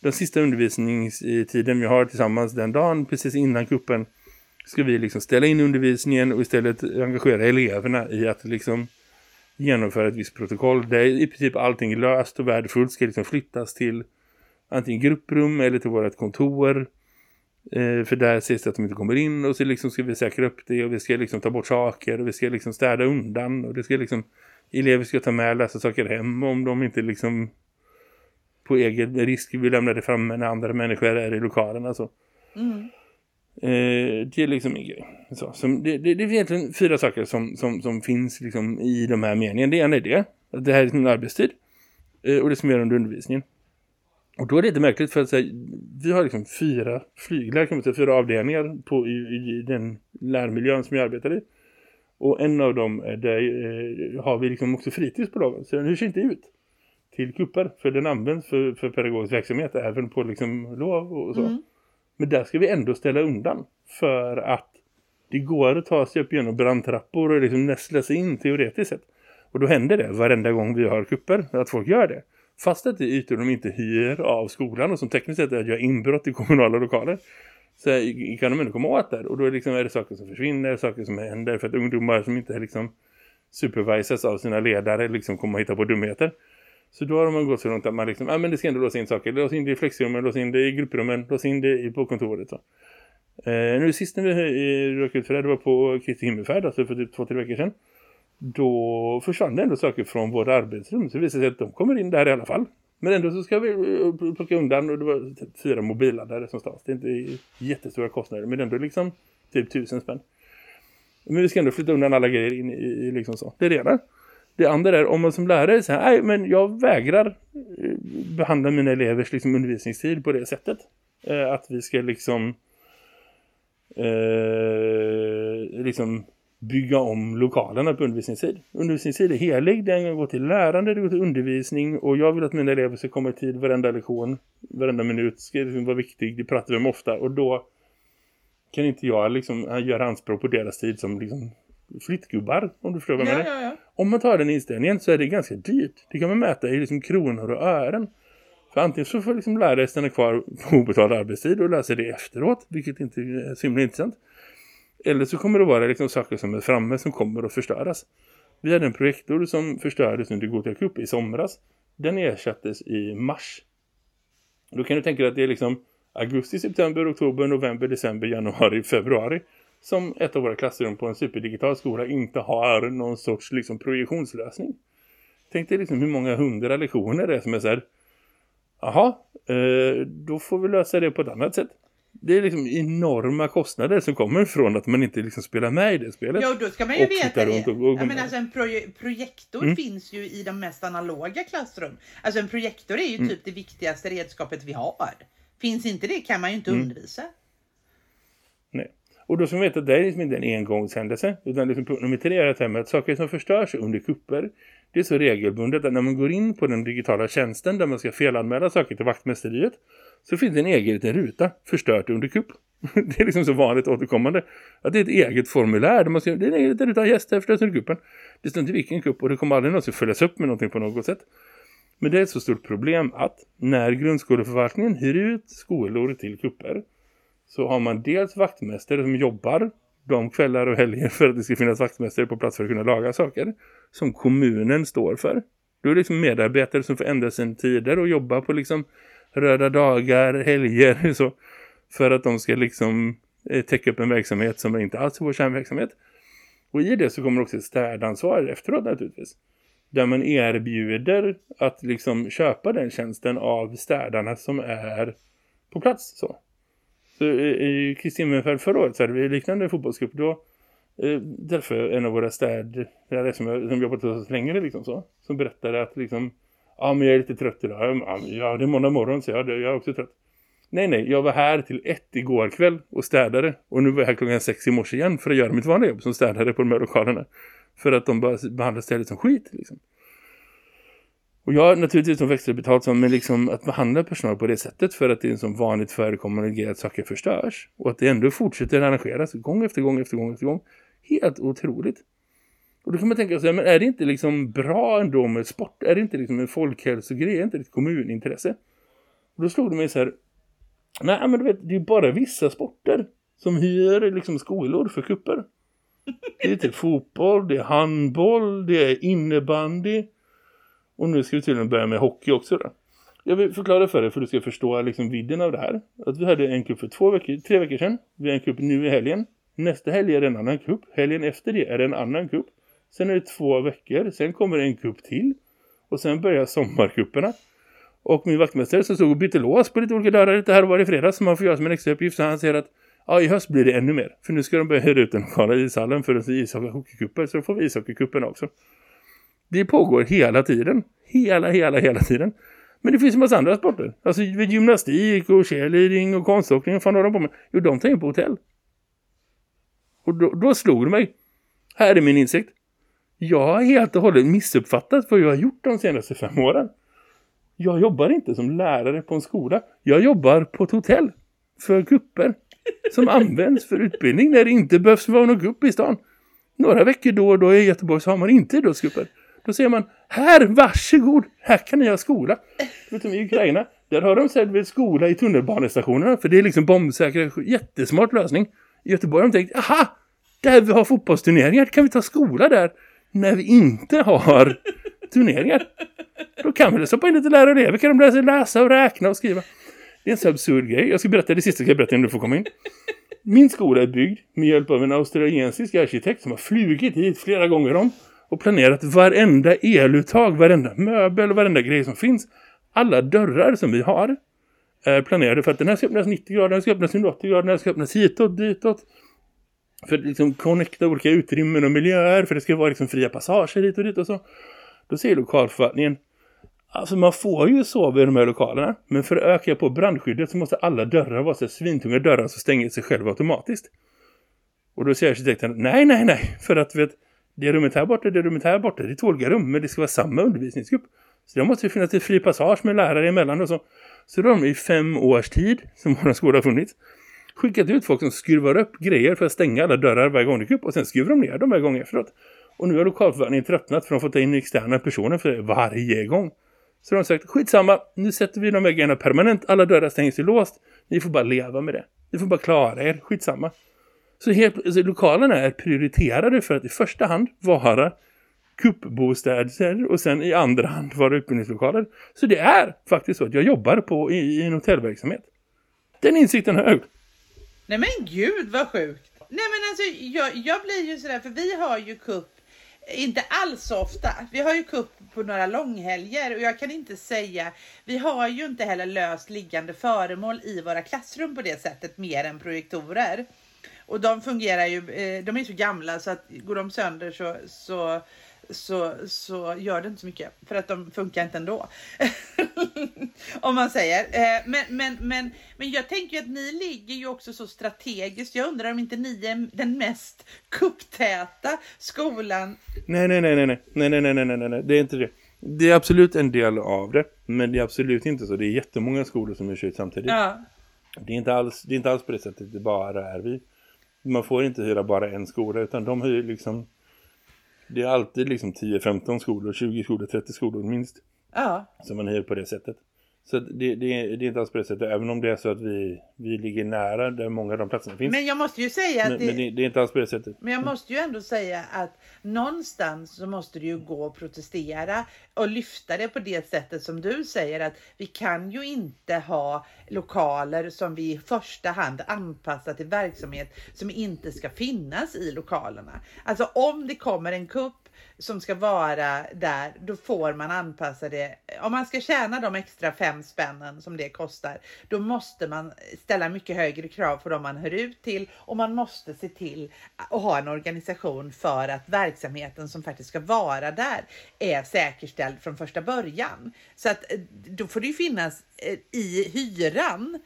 den sista undervisningstiden vi har tillsammans den dagen, precis innan kuppen, ska vi liksom ställa in undervisningen och istället engagera eleverna i att liksom genomföra ett visst protokoll där i princip allting löst och värdefullt ska liksom flyttas till antingen grupprum eller till vårt kontor. Eh, för där ses det att de inte kommer in och så liksom ska vi säkra upp det och vi ska liksom ta bort saker och vi ska liksom städa undan och det ska liksom elever ska ta med och läsa saker hem om de inte liksom på egen risk vill lämna det fram när andra människor är i lokalen alltså. Mm. Eh, det är liksom en grej. Så, som, det, det, det är egentligen fyra saker som, som, som finns liksom i de här meningarna. Det ena är det. Att det här är en arbetstid. Eh, och det som gör under undervisningen. Och då är det lite märkligt för att säga, vi har liksom fyra flyglar, kan man säga, fyra avdelningar på, i, i den lärmiljön som jag arbetar i. Och en av dem är där eh, har vi liksom också fritids på dagen. Så den hyrs inte ut till kuppar. För den används för, för pedagogisk verksamhet även på liksom lov och så. Mm. Men där ska vi ändå ställa undan. För att det går att ta sig upp genom brandtrappor och liksom nästla sig in teoretiskt sett. Och då händer det varenda gång vi har kupper att folk gör det. Fast att det är ytor de inte hyr av skolan och som tekniskt sett är att göra inbrott i kommunala lokaler. Så kan de ändå komma åt där. Och då är, liksom, är det saker som försvinner, saker som händer för att ungdomar som inte är liksom supervisas av sina ledare liksom kommer att hitta på dumheter. Så då har man gått så långt att man liksom, ja ah, men det ska ändå låsa in saker. Låsa in det i flexrummen, låsa in det i grupprummen, låsa in det på kontoret. Så. Eh, nu sist när vi eh, råkade ut för det, det var på Kristi himmelfärd, alltså för typ två, tre veckor sedan. Då försvann det ändå saker från våra arbetsrum. Så det visade sig att de kommer in där i alla fall. Men ändå så ska vi eh, plocka undan och det var fyra mobilladdare som stas. Det är inte jättestora kostnader men ändå liksom typ tusen spänn. Men vi ska ändå flytta undan alla grejer in i, i liksom så. Det är det ena. Det andra är om man som lärare säger nej men jag vägrar eh, behandla mina elevers liksom, undervisningstid på det sättet. Eh, att vi ska liksom eh, liksom bygga om lokalerna på undervisningstid. Undervisningstid är helig, den går till lärande, det går till undervisning och jag vill att mina elever ska komma i tid varenda lektion, varenda minut ska vara viktig, det pratar vi om ofta och då kan inte jag liksom göra anspråk på deras tid som liksom flyttgubbar, om du vad jag menar. Ja, ja. Om man tar den inställningen så är det ganska dyrt. Det kan man mäta i liksom kronor och ören. För antingen så får liksom lärare stanna kvar på obetald arbetstid och läsa det efteråt, vilket inte är så himla intressant. Eller så kommer det vara liksom saker som är framme som kommer att förstöras. Vi hade en projektor som förstördes under Gothia Cup i somras. Den ersattes i mars. Då kan du tänka dig att det är liksom augusti, september, oktober, november, december, januari, februari som ett av våra klassrum på en superdigital skola inte har någon sorts liksom, projektionslösning. Tänk dig liksom hur många hundra lektioner det är som är så här jaha, eh, då får vi lösa det på ett annat sätt. Det är liksom enorma kostnader som kommer från att man inte liksom spelar med i det spelet. Ja, då ska man ju veta det. Och, och, och, menar, alltså en proje projektor mm. finns ju i de mest analoga klassrum. Alltså en projektor är ju mm. typ det viktigaste redskapet vi har. Finns inte det kan man ju inte mm. undervisa. Nej. Och då ska man veta att det är liksom inte en engångshändelse. Utan liksom punkt nummer tre är att, att saker som förstörs under kupper. Det är så regelbundet att när man går in på den digitala tjänsten där man ska felanmäla saker till vaktmästeriet. Så finns det en egen liten ruta förstört under kupp. (laughs) Det är liksom så vanligt återkommande. Att det är ett eget formulär där man skriver, det är en egen liten ruta gäster förstört under kuppen. Det står inte vilken kupp och det kommer aldrig någonsin följas upp med någonting på något sätt. Men det är ett så stort problem att när grundskoleförvaltningen hyr ut skolor till kupper så har man dels vaktmästare som jobbar de kvällar och helger för att det ska finnas vaktmästare på plats för att kunna laga saker som kommunen står för. Då är det liksom medarbetare som får ändra sina tider och jobba på liksom röda dagar, helger (laughs) så för att de ska liksom eh, täcka upp en verksamhet som inte alls är vår kärnverksamhet. Och i det så kommer också ett städansvar efteråt naturligtvis. Där man erbjuder att liksom köpa den tjänsten av städarna som är på plats. Så, så eh, i Kristin förra året så hade vi liknande fotbollsgrupp. Då eh, därför en av våra städare som, som jobbat hos oss längre. liksom så, som berättade att liksom ja men jag är lite trött idag. Ja det är måndag morgon så jag, jag är också trött. Nej nej, jag var här till ett igår kväll och städade. Och nu var jag här klockan sex i morse igen för att göra mitt vanliga jobb som städare på de här lokalerna. För att de bara behandlar stället som skit liksom. Och jag naturligtvis som extra betalt som, men liksom att behandla personal på det sättet för att det är en sån vanligt förekommande grej att saker förstörs. Och att det ändå fortsätter arrangeras gång efter gång efter gång efter gång. Helt otroligt. Och då kan man tänka sig, men är det inte liksom bra ändå med sport? Är det inte liksom en folkhälsogrej? Är det inte ett kommunintresse? Och då slog det mig så här, nej men du vet, det är bara vissa sporter som hyr liksom skolor för kupper. Det är typ (laughs) fotboll, det är handboll, det är innebandy. Och nu ska vi tydligen börja med hockey också då. Jag vill förklara för dig för att du ska förstå liksom vidden av det här. Att vi hade en kupp för två veckor, tre veckor sedan. Vi har en kupp nu i helgen. Nästa helg är det en annan kupp. Helgen efter det är det en annan kupp. Sen är det två veckor. Sen kommer det en kupp till. Och sen börjar sommarkupperna. Och min vaktmästare som stod och bytte lås på lite olika dörrar lite här och var i fredags. Som man får göra som en extra uppgift. Så han säger att ja, i höst blir det ännu mer. För nu ska de börja hyra ut den lokala ishallen för att ishockey hockeykupper. Så då får vi ishockeykuppen också. Det pågår hela tiden. Hela, hela, hela tiden. Men det finns en massa andra sporter. Alltså gymnastik och cheerleading och konståkning. Vad fan har de på med? Jo, de tar in på hotell. Och då, då slog det mig. Här är min insikt. Jag har helt och hållet missuppfattat vad jag har gjort de senaste fem åren. Jag jobbar inte som lärare på en skola. Jag jobbar på ett hotell. För kupper. Som (laughs) används för utbildning när det inte behövs vara någon grupp i stan. Några veckor då och då i Göteborg så har man inte idrottskupper. Då säger man, här, varsågod, här kan ni ha skola. Förutom i Ukraina, där har de sett skola i tunnelbanestationerna. För det är liksom bombsäker, jättesmart lösning. I Göteborg har de tänkt, aha, där vi har fotbollsturneringar kan vi ta skola där. När vi inte har turneringar. Då kan vi stoppa in lite lärare och elever. Kan de lära sig läsa och räkna och skriva. Det är en så absurd grej. Jag ska berätta det sista ska jag berätta innan du får komma in. Min skola är byggd med hjälp av en australiensisk arkitekt som har flugit hit flera gånger om och planerat varenda eluttag, varenda möbel och varenda grej som finns. Alla dörrar som vi har är planerade för att den här ska öppnas 90 grader, den ska öppnas 180 grader, den här ska öppnas hitåt, ditåt. För att liksom connecta olika utrymmen och miljöer, för det ska vara liksom fria passager hit och dit och så. Då säger lokalförvaltningen, alltså man får ju sova i de här lokalerna, men för att öka på brandskyddet så måste alla dörrar vara så svintunga dörrar som stänger sig själva automatiskt. Och då säger arkitekten, nej, nej, nej, för att vet, det rummet här borta, det rummet här borta. Det är två olika rum, men det ska vara samma undervisningsgrupp. Så det måste ju finnas ett fri passage med lärare emellan och så. Så då har de i fem års tid, som vår skola har funnits, skickat ut folk som skruvar upp grejer för att stänga alla dörrar varje gång det upp. Och sen skruvar de ner dem varje gång efteråt. Och nu har lokalförvaltningen tröttnat för att de fått in externa personer för varje gång. Så de har sagt, skitsamma, nu sätter vi de väggarna permanent. Alla dörrar stängs i låst. Ni får bara leva med det. Ni får bara klara er, skitsamma. Så helt, alltså, lokalerna är prioriterade för att i första hand vara kuppbostäder och sen i andra hand vara utbildningslokaler. Så det är faktiskt så att jag jobbar på i, i en hotellverksamhet. Den insikten har jag Nej men gud vad sjukt. Nej men alltså jag, jag blir ju sådär för vi har ju kupp inte alls så ofta. Vi har ju kupp på några långhelger och jag kan inte säga, vi har ju inte heller löst liggande föremål i våra klassrum på det sättet mer än projektorer. Och de fungerar ju, eh, de är så gamla så att går de sönder så, så så, så gör det inte så mycket för att de funkar inte ändå. (laughs) Om man säger. Eh, men, men, men, men jag tänker att ni ligger ju också så strategiskt. Jag undrar om inte ni är den mest kupptäta skolan. Nej, nej, nej, nej, nej, nej, nej, nej, nej, nej, det är inte det. Det är absolut en del av det, men det är absolut inte så. Det är jättemånga skolor som är ut samtidigt. Ja. Det är inte alls, det är inte alls på det sättet det bara är vi. Man får inte hyra bara en skola utan de hyr liksom det är alltid liksom 10-15 skolor, 20 skolor, 30 skolor minst. Ja. Som man hyr på det sättet. Så det, det, det, är inte alls på det sättet, även om det är så att vi, vi ligger nära där många av de platserna finns. Men jag måste ju säga att men, det, men det, det, är inte alls på det sättet. Men jag måste ju ändå säga att någonstans så måste du ju gå och protestera och lyfta det på det sättet som du säger att vi kan ju inte ha lokaler som vi i första hand anpassar till verksamhet som inte ska finnas i lokalerna. Alltså om det kommer en kupp som ska vara där, då får man anpassa det. Om man ska tjäna de extra fem spännen som det kostar, då måste man ställa mycket högre krav på de man hör ut till och man måste se till att ha en organisation för att verksamheten som faktiskt ska vara där är säkerställd från första början. Så att eh, då får det ju finnas eh, i hyran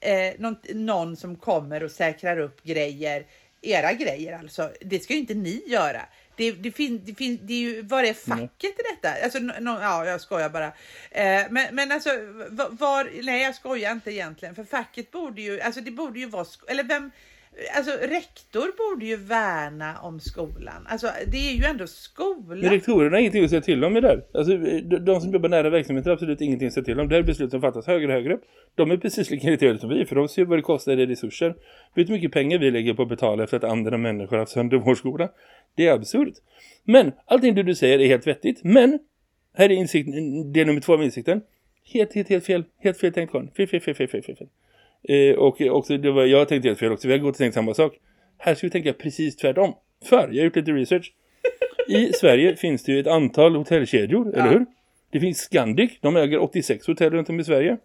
eh, någon, någon som kommer och säkrar upp grejer era grejer alltså. Det ska ju inte ni göra. Det, det, fin, det, fin, det är ju, vad är facket i detta? Alltså, no, ja, jag skojar bara. Eh, men, men alltså, var, nej jag skojar inte egentligen. För facket borde ju, alltså det borde ju vara, eller vem, Alltså rektor borde ju värna om skolan. Alltså det är ju ändå skolan. Men rektorerna har ingenting att säga till om i det Alltså de som jobbar nära verksamheten har absolut ingenting att säga till om. Det är beslut som fattas högre och högre. De är precis lika irriterade som vi för de ser vad det kostar i resurser. Vet du hur mycket pengar vi lägger på att betala för att andra människor har sönder vår skola? Det är absurt. Men allting det du säger är helt vettigt. Men här är insikt, del nummer två av insikten. Helt, helt, helt fel. Helt fel tänkt Fel, fel, fel, fel, fel, fel. fel. Eh, och också, det var, jag tänkte helt fel också. Vi har gått och tänkt samma sak. Här ska vi tänka precis tvärtom. För, jag har gjort lite research. I (laughs) Sverige finns det ju ett antal hotellkedjor, ja. eller hur? Det finns Scandic, de äger 86 hotell runt om i Sverige.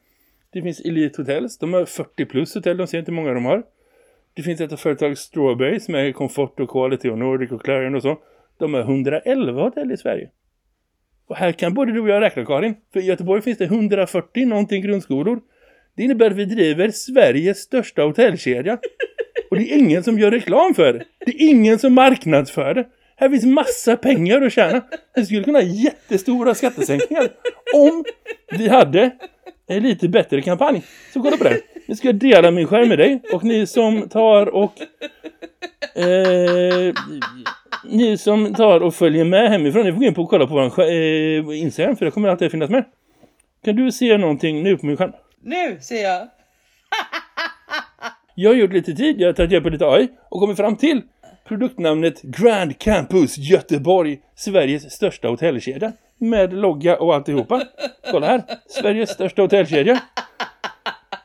Det finns Elite Hotels, de har 40 plus hotell, de ser inte hur många de har. Det finns ett företag Strawberry som är Comfort och Quality och Nordic och Clarion och så. De har 111 hotell i Sverige. Och här kan både du och jag räkna Karin. För i Göteborg finns det 140 någonting grundskolor. Det innebär att vi driver Sveriges största hotellkedja. Och det är ingen som gör reklam för det. Det är ingen som marknadsför det. Här finns massa pengar att tjäna. Vi skulle kunna ha jättestora skattesänkningar om vi hade en lite bättre kampanj. Så kolla på det. Nu ska jag dela min skärm med dig. Och ni som tar och... Eh, ni som tar och följer med hemifrån. Ni får gå in på och kolla på vår eh, Instagram. För det kommer alltid finnas med. Kan du se någonting nu på min skärm? Nu ser jag. (laughs) jag har gjort lite tid, jag har tagit hjälp av lite AI och kommit fram till produktnamnet Grand Campus Göteborg, Sveriges största hotellkedja. Med logga och alltihopa. Kolla här, Sveriges största hotellkedja.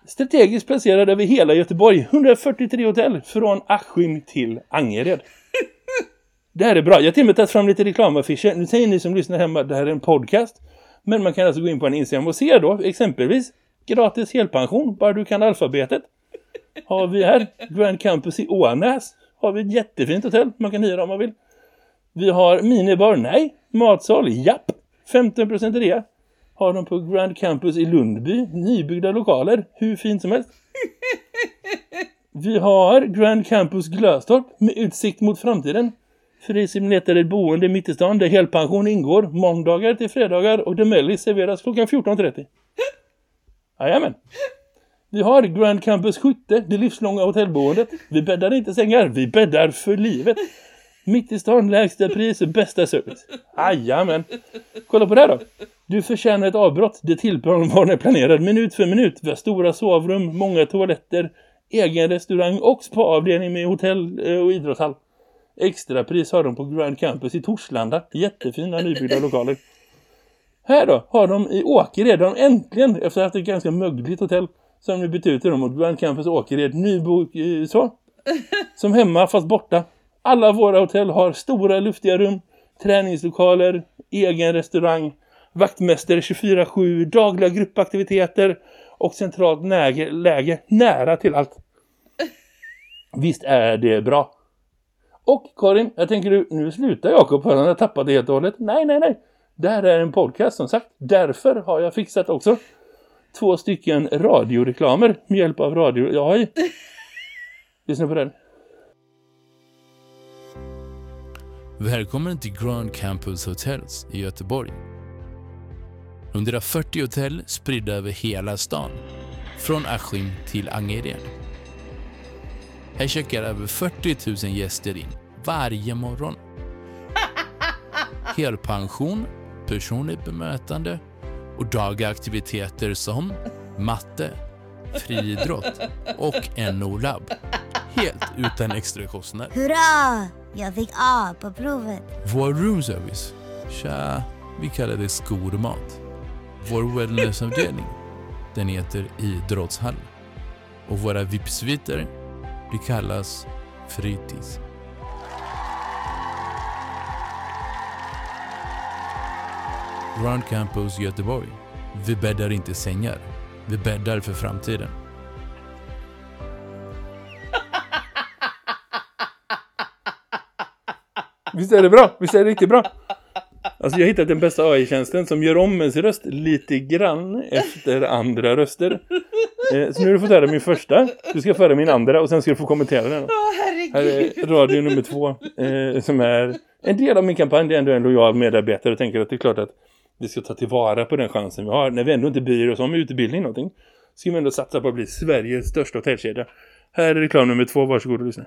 Strategiskt placerad över hela Göteborg, 143 hotell från Askim till Angered. Det här är bra. Jag har till och med tagit fram lite reklamaffischer. Nu säger ni som lyssnar hemma att det här är en podcast. Men man kan alltså gå in på en Instagram och se då exempelvis gratis helpension, bara du kan alfabetet. Har vi här Grand Campus i Ånäs. Har vi ett jättefint hotell man kan hyra om man vill. Vi har minibar, nej. Matsal, japp. 15% rea. Har de på Grand Campus i Lundby. Nybyggda lokaler, hur fint som helst. Vi har Grand Campus Glöstorp med utsikt mot framtiden. För dig som letar ett boende mitt i stan där helpension ingår måndagar till fredagar och Demelli serveras klockan 14.30. Jajamän. Vi har Grand Campus Skytte, det livslånga hotellboendet. Vi bäddar inte sängar, vi bäddar för livet. Mitt i stan, lägsta pris bästa service. Jajamän. Kolla på det här då. Du förtjänar ett avbrott. Det tillbehör är planerad minut för minut. Vi har stora sovrum, många toaletter, egen restaurang och spaavdelning med hotell eh, och idrottshall. Extra pris har de på Grand Campus i Torslanda. Jättefina nybyggda lokaler. Här då har de i Åkered, de äntligen, efter att ha haft ett ganska mögligt hotell, har de bytt ut dem mot Grand Campus Åkered. Nybok, eh, så. (laughs) Som hemma fast borta. Alla våra hotell har stora luftiga rum, träningslokaler, egen restaurang, vaktmästare 24-7, dagliga gruppaktiviteter och centralt läge, läge nära till allt. (laughs) Visst är det bra. Och Karin, jag tänker du, nu slutar Jakob han har tappat det helt och hållet. Nej, nej, nej. Det här är en podcast som sagt. Därför har jag fixat också två stycken radioreklamer med hjälp av radio. Jag har (laughs) Lyssna på den. Välkommen till Grand Campus Hotels i Göteborg. 140 hotell spridda över hela stan. Från Askim till Angered. Här checkar över 40 000 gäster in varje morgon. (laughs) Helpension, personligt bemötande och dagliga aktiviteter som matte, friidrott och NO-labb. Helt utan extra kostnad. Hurra! Jag fick A på provet. Vår roomservice, tja, vi kallar det skolmat. Vår wellnessavdelning, den heter idrottshall. Och våra VIP-sviter, det kallas fritids. Grand Campus Göteborg. Vi bäddar inte sängar. Vi bäddar för framtiden. Visst är det bra? Visst är det riktigt bra? Alltså jag har hittat den bästa AI-tjänsten som gör om ens röst lite grann efter andra röster. Eh, så nu har du fått höra min första, du ska föra min andra och sen ska du få kommentera den. Åh, herregud. Här är radio nummer två eh, som är en del av min kampanj. Det är ändå en lojal medarbetare och tänker att det är klart att vi ska ta tillvara på den chansen vi har. När vi ändå inte bryr oss om utbildning någonting ska vi ändå satsa på att bli Sveriges största hotellkedja. Här är reklam nummer två, varsågod och lyssna.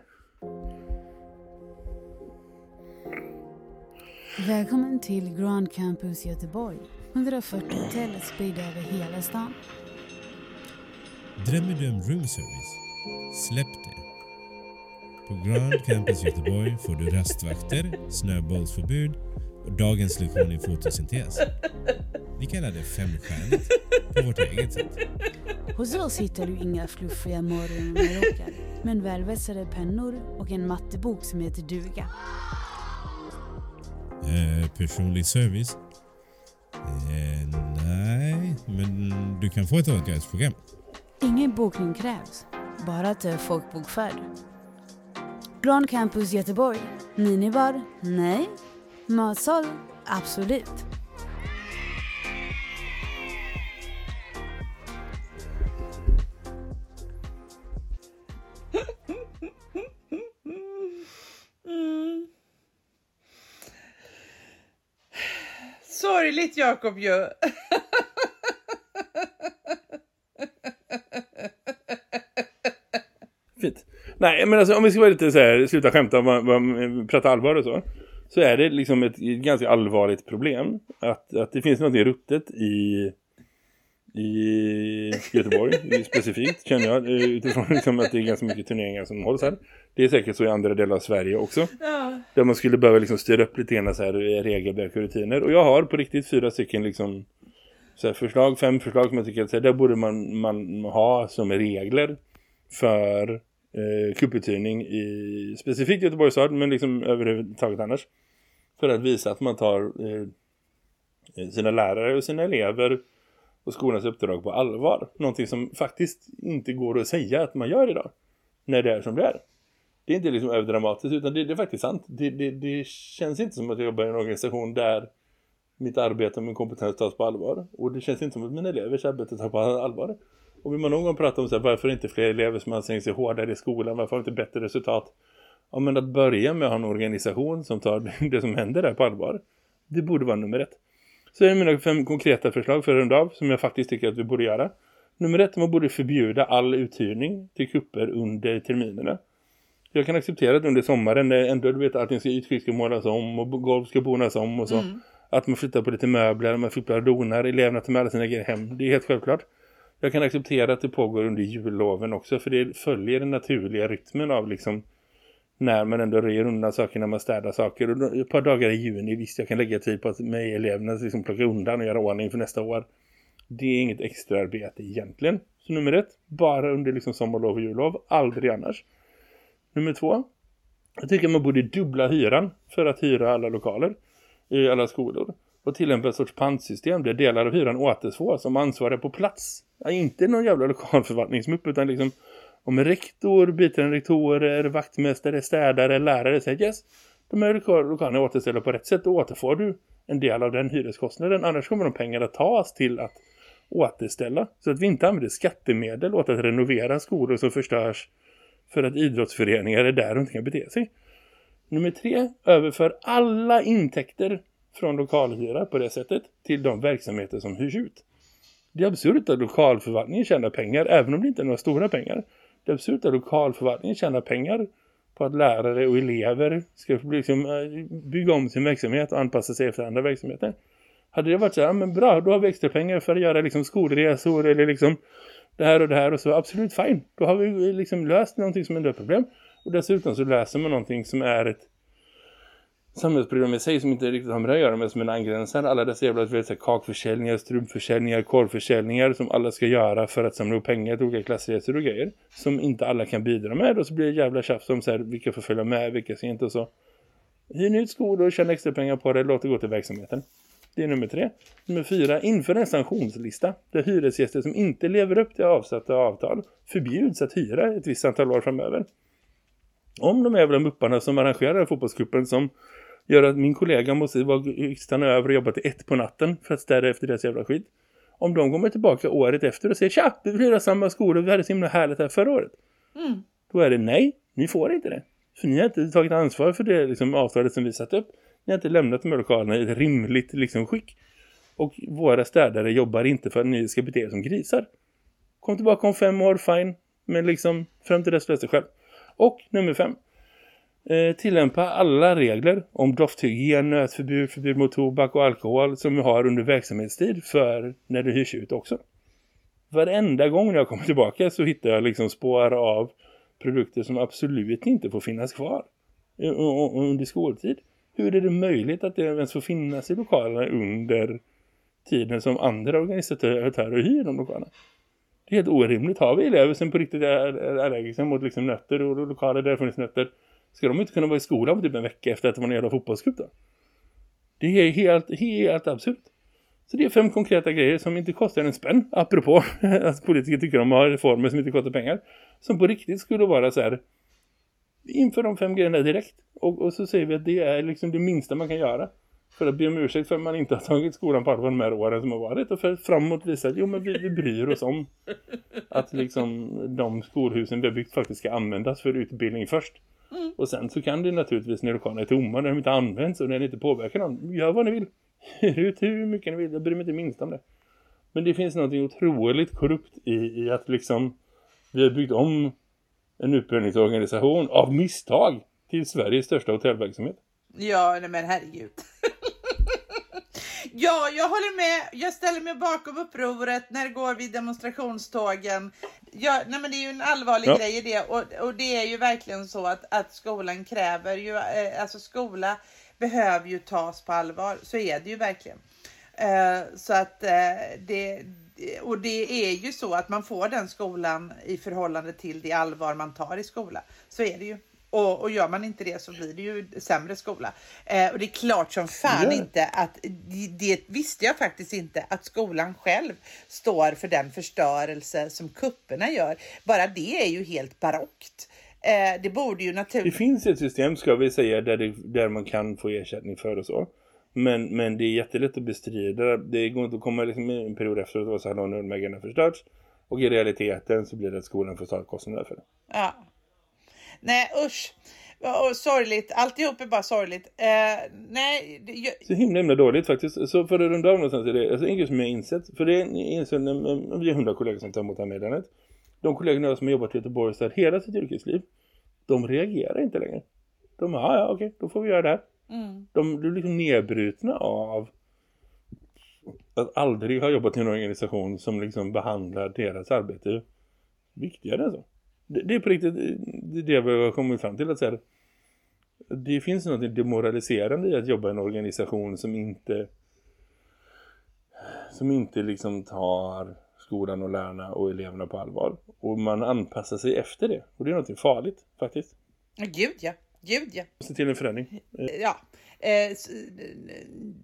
Välkommen till Grand Campus Göteborg. 140 hotell spridda över hela stan. Drömmer du om room service? Släpp det. På Grand Campus Göteborg får du rastvakter, snöbollsförbud och dagens lektion i fotosyntes. Vi kallar det femstjärnigt på vårt eget sätt. Hos oss hittar du inga fluffiga morgonrockar, men välvässade pennor och en mattebok som heter duga. Eh, personlig service? Eh, nej, men du kan få ett åtgärdsprogram. Ingen bokning krävs, bara att du är folkbokförd. Grand Campus Göteborg. Minibar? Nej. Matsal? Absolut. Sorgligt Jakob ju. Fint. Nej, men alltså om vi ska vara lite så här, sluta skämta och prata allvar och så. Så är det liksom ett ganska allvarligt problem. Att, att det finns något ruttet i, i Göteborg specifikt känner jag. Utifrån liksom att det är ganska mycket turneringar som hålls här. Det är säkert så i andra delar av Sverige också. Ja. Där man skulle behöva liksom styra upp lite grann så här regelverk och rutiner. Och jag har på riktigt fyra stycken liksom så här förslag, fem förslag som jag tycker att så här, där borde man, man ha som regler för eh, kuputhyrning i specifikt Göteborgs stad men liksom överhuvudtaget annars. För att visa att man tar eh, eh sina lärare och sina elever och skolans uppdrag på allvar. Någonting som faktiskt inte går att säga att man gör idag. När det är som det är. Det är inte liksom överdramatiskt utan det, det är faktiskt sant. Det, det, det känns inte som att jag jobbar i en organisation där mitt arbete och min kompetens tas på allvar. Och det känns inte som att mina elevers arbete tas på allvar. Och vill man någon gång prata om så här, varför inte fler elever som anstränger sig hårdare i skolan, varför inte bättre resultat? Ja, men att börja med att ha en organisation som tar (laughs) det som händer där på allvar. Det borde vara nummer ett. Så är det mina fem konkreta förslag för en dag som jag faktiskt tycker att vi borde göra. Nummer ett, man borde förbjuda all uthyrning till kupper under terminerna. Jag kan acceptera att under sommaren när ändå du vet allting ska ytskick ska målas om och golv ska bonas om och så. Mm. Att man flyttar på lite möbler, man flyttar donar, eleverna tar med alla sina grejer hem. Det är helt självklart. Jag kan acceptera att det pågår under julloven också för det följer den naturliga rytmen av liksom när man ändå röjer undan saker när man städar saker. Och ett par dagar i juni visst jag kan lägga tid på att med eleverna liksom plocka undan och göra ordning för nästa år. Det är inget extra arbete egentligen. Så nummer ett, bara under liksom sommarlov och jullov, aldrig annars. Nummer två, jag tycker man borde dubbla hyran för att hyra alla lokaler i alla skolor. Och tillämpa ett sorts pantsystem där delar av hyran återfår som ansvariga på plats. Ja, inte någon jävla lokalförvaltningsmupp utan liksom om rektor, biträdande rektorer, vaktmästare, städare, lärare säger yes, de här lokalerna återställer på rätt sätt då återfår du en del av den hyreskostnaden. Annars kommer de pengarna tas till att återställa. Så att vi inte använder skattemedel åt att renovera skolor som förstörs för att idrottsföreningar är där och inte kan bete sig. Nummer tre, överför alla intäkter från lokalhyra på det sättet till de verksamheter som hyrs ut. Det är absurt att lokalförvaltningen tjänar pengar även om det inte är några stora pengar. Det är absurt att lokalförvaltningen tjänar pengar på att lärare och elever ska liksom eh, bygga om sin verksamhet och anpassa sig efter andra verksamheter. Hade det varit så här, men bra, då har vi extra pengar för att göra liksom skolresor eller liksom det här och det här och så, absolut fine. Då har vi liksom löst någonting som är ett problem. Och dessutom så löser man någonting som är ett samhällsproblem i sig som inte riktigt har med det att göra men som en angränsar. Alla dessa jävla vet, kakförsäljningar, strumpförsäljningar, korvförsäljningar som alla ska göra för att samla upp pengar till olika klassresor och grejer. Som inte alla kan bidra med och så blir det jävla tjafs om så här, vilka får följa med, vilka ska inte och så. Hyr ni ut skolor, tjäna extra pengar på det, låt det gå till verksamheten. Det är nummer tre. Nummer fyra, inför en sanktionslista där hyresgäster som inte lever upp till avsatta avtal förbjuds att hyra ett visst antal år framöver. Om de jävla mupparna som arrangerar fotbollskuppen som gör att min kollega måste stanna över och jobba till ett på natten för att städa efter deras jävla skit. Om de kommer tillbaka året efter och säger tja, vi vill göra samma skolor, vi hade så himla härligt här förra året. Mm. Då är det nej, ni får inte det. För ni har inte tagit ansvar för det liksom, avtalet som vi satt upp. Ni har inte lämnat de här lokalerna i ett rimligt liksom, skick. Och våra städare jobbar inte för att ni ska bete er som grisar. Kom tillbaka om fem år, fine. Men liksom, fram till dess löser själv. Och nummer fem. Eh, tillämpa alla regler om dofthygien, nötförbud, förbud mot tobak och alkohol som vi har under verksamhetstid för när det hyrs ut också. Varenda gång jag kommer tillbaka så hittar jag liksom spår av produkter som absolut inte får finnas kvar under skoltid. Hur är det möjligt att det ens får finnas i lokalerna under tiden som andra organisatörer hyr de lokalerna? Det är helt orimligt. Har vi elever som på riktigt är allergiska mot liksom nötter och lokaler där det finns nötter Ska de inte kunna vara i skolan typ en vecka efter att de var jävla fotbollscup då? Det är helt, helt absurt. Så det är fem konkreta grejer som inte kostar en spänn. Apropå (laughs) att politiker tycker de har reformer som inte kostar pengar. Som på riktigt skulle vara så här. Inför de fem grejerna direkt. Och, och så säger vi att det är liksom det minsta man kan göra. För att be om ursäkt för att man inte har tagit skolan på allvar de här åren som har varit. Och för att framåt visa att jo, men vi, vi bryr oss om att liksom de skolhusen vi har byggt faktiskt ska användas för utbildning först. Mm. Och sen så kan det naturligtvis när lokalerna är tomma, när de inte används och när det inte påverkar någon. Gör vad ni vill. (laughs) Ut hur mycket ni vill. Jag bryr mig inte minst om det. Men det finns något otroligt korrupt i, i att liksom vi har byggt om en utbildningsorganisation av misstag till Sveriges största hotellverksamhet. Ja, men herregud. (laughs) Ja, jag håller med. Jag ställer mig bakom upproret när det går vid demonstrationstågen. Ja, nej, men det är ju en allvarlig ja. grej i det och, och det är ju verkligen så att, att skolan kräver ju, eh, alltså skola behöver ju tas på allvar. Så är det ju verkligen. Eh, så att eh, det, och det är ju så att man får den skolan i förhållande till det allvar man tar i skola. Så är det ju. Och, och gör man inte det så blir det ju sämre skola. Eh, och det är klart som fan ja. inte att det, visste jag faktiskt inte att skolan själv står för den förstörelse som kupperna gör. Bara det är ju helt barockt. Eh, det borde ju naturligt. Det finns ett system ska vi säga där, det, där man kan få ersättning för och så. Men, men det är jättelätt att bestrida. Det går inte att komma liksom en period efter att så här någon förstörts. Och i realiteten så blir det att skolan får ta kostnader för det. Ja. Nej usch. Och sorgligt, alltihop är bara sorgligt. Uh, nej, jag... Så himla himla dåligt faktiskt. Så för att runda av någonstans är det alltså, en grej som jag insett. För det är insett, vi har hundra kollegor som tar emot det här meddelandet. De kollegorna som har jobbat i Göteborg så hela sitt yrkesliv. De reagerar inte längre. De bara, ja okej, då får vi göra det här. Mm. De blir liksom nedbrutna av att aldrig ha jobbat i en organisation som liksom behandlar deras arbete viktigare än så. Det, det är på riktigt det, det vi har kommit fram till att säga. Det finns något demoraliserande i att jobba i en organisation som inte som inte liksom tar skolan och lärarna och eleverna på allvar. Och man anpassar sig efter det. Och det är något farligt faktiskt. Gud ja, gud ja. Se till en förändring. Ja, Eh,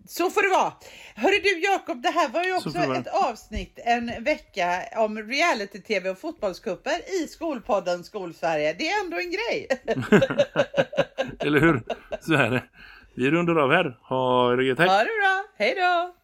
så får det vara. Hörru du Jakob, det här var ju också ett avsnitt en vecka om reality-tv och fotbollskupper i skolpodden Skolsverige. Det är ändå en grej. (laughs) Eller hur? Så är det. Vi rundar av här. Ha det gött. Ha det bra. Hej då!